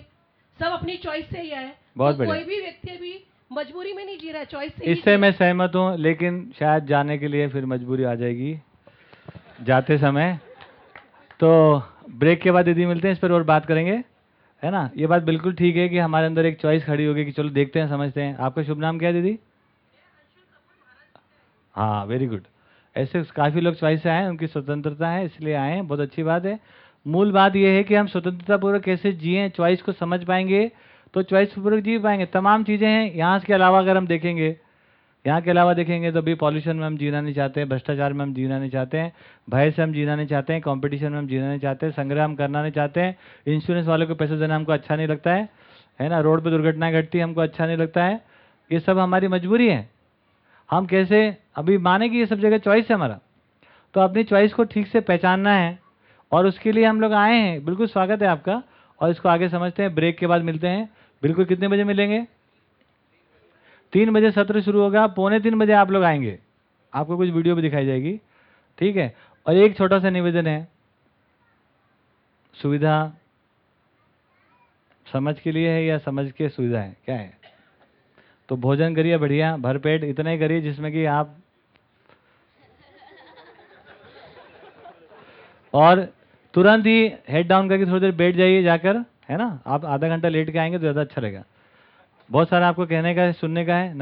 सब अपनी चॉइस से ही आए। बहुत तो बढ़िया। कोई भी व्यक्ति अभी मजबूरी में नहीं जी रहा है चॉइस से इससे मैं सहमत हूँ लेकिन शायद जाने के लिए फिर मजबूरी आ जाएगी। जाते समय। तो ब्रेक के बाद दीदी मिलते हैं इस पर और बात करेंगे है ना? ये बात बिल्कुल ठीक है कि हमारे अंदर एक चॉइस खड़ी होगी कि चलो देखते हैं समझते हैं। आपका शुभ नाम क्या है दीदी? हाँ वेरी गुड ऐसे काफ़ी लोग चॉइस आए हैं उनकी स्वतंत्रता है, इसलिए आए हैं। बहुत अच्छी बात है। मूल बात यह है कि हम स्वतंत्रता पूर्वक कैसे जिए, चॉइस को समझ पाएँगे तो चॉइस पूर्वक जी पाएँगे। तमाम चीज़ें हैं। यहाँ के अलावा अगर हम देखेंगे, यहाँ के अलावा देखेंगे तो भी पॉल्यूशन में हम जीना नहीं चाहते हैं, भ्रष्टाचार में हम जीना नहीं चाहते हैं, भय से हम जीना नहीं चाहते हैं कंपटीशन में हम जीना नहीं चाहते हैं संग्राम करना नहीं चाहते हैं। इंश्योरेंस वाले को पैसे देना हमको अच्छा नहीं लगता है है ना? रोड पर दुर्घटनाएँ घटती हमको अच्छा नहीं लगता है। ये सब हमारी मजबूरी है। हम कैसे? अभी माने कि ये सब जगह चॉइस है हमारा। तो अपनी चॉइस को ठीक से पहचानना है और उसके लिए हम लोग आए हैं। बिल्कुल स्वागत है आपका। और इसको आगे समझते हैं। ब्रेक के बाद मिलते हैं। बिल्कुल कितने बजे मिलेंगे? तीन बजे सत्र शुरू होगा। पौने तीन बजे आप लोग आएँगे। आपको कुछ वीडियो भी दिखाई जाएगी। ठीक है? और एक छोटा सा निवेदन है। सुविधा समझ के लिए है या समझ के सुविधा है? क्या है? तो भोजन करिए बढ़िया भरपेट इतने करिए जिसमें कि आप और तुरंत ही हेड डाउन करके थोड़ी देर बैठ जाइए जाकर, है ना? आप आधा घंटा लेट के आएँगे तो ज़्यादा अच्छा रहेगा। बहुत सारा आपको कहने का है, सुनने का है, नमस्कार।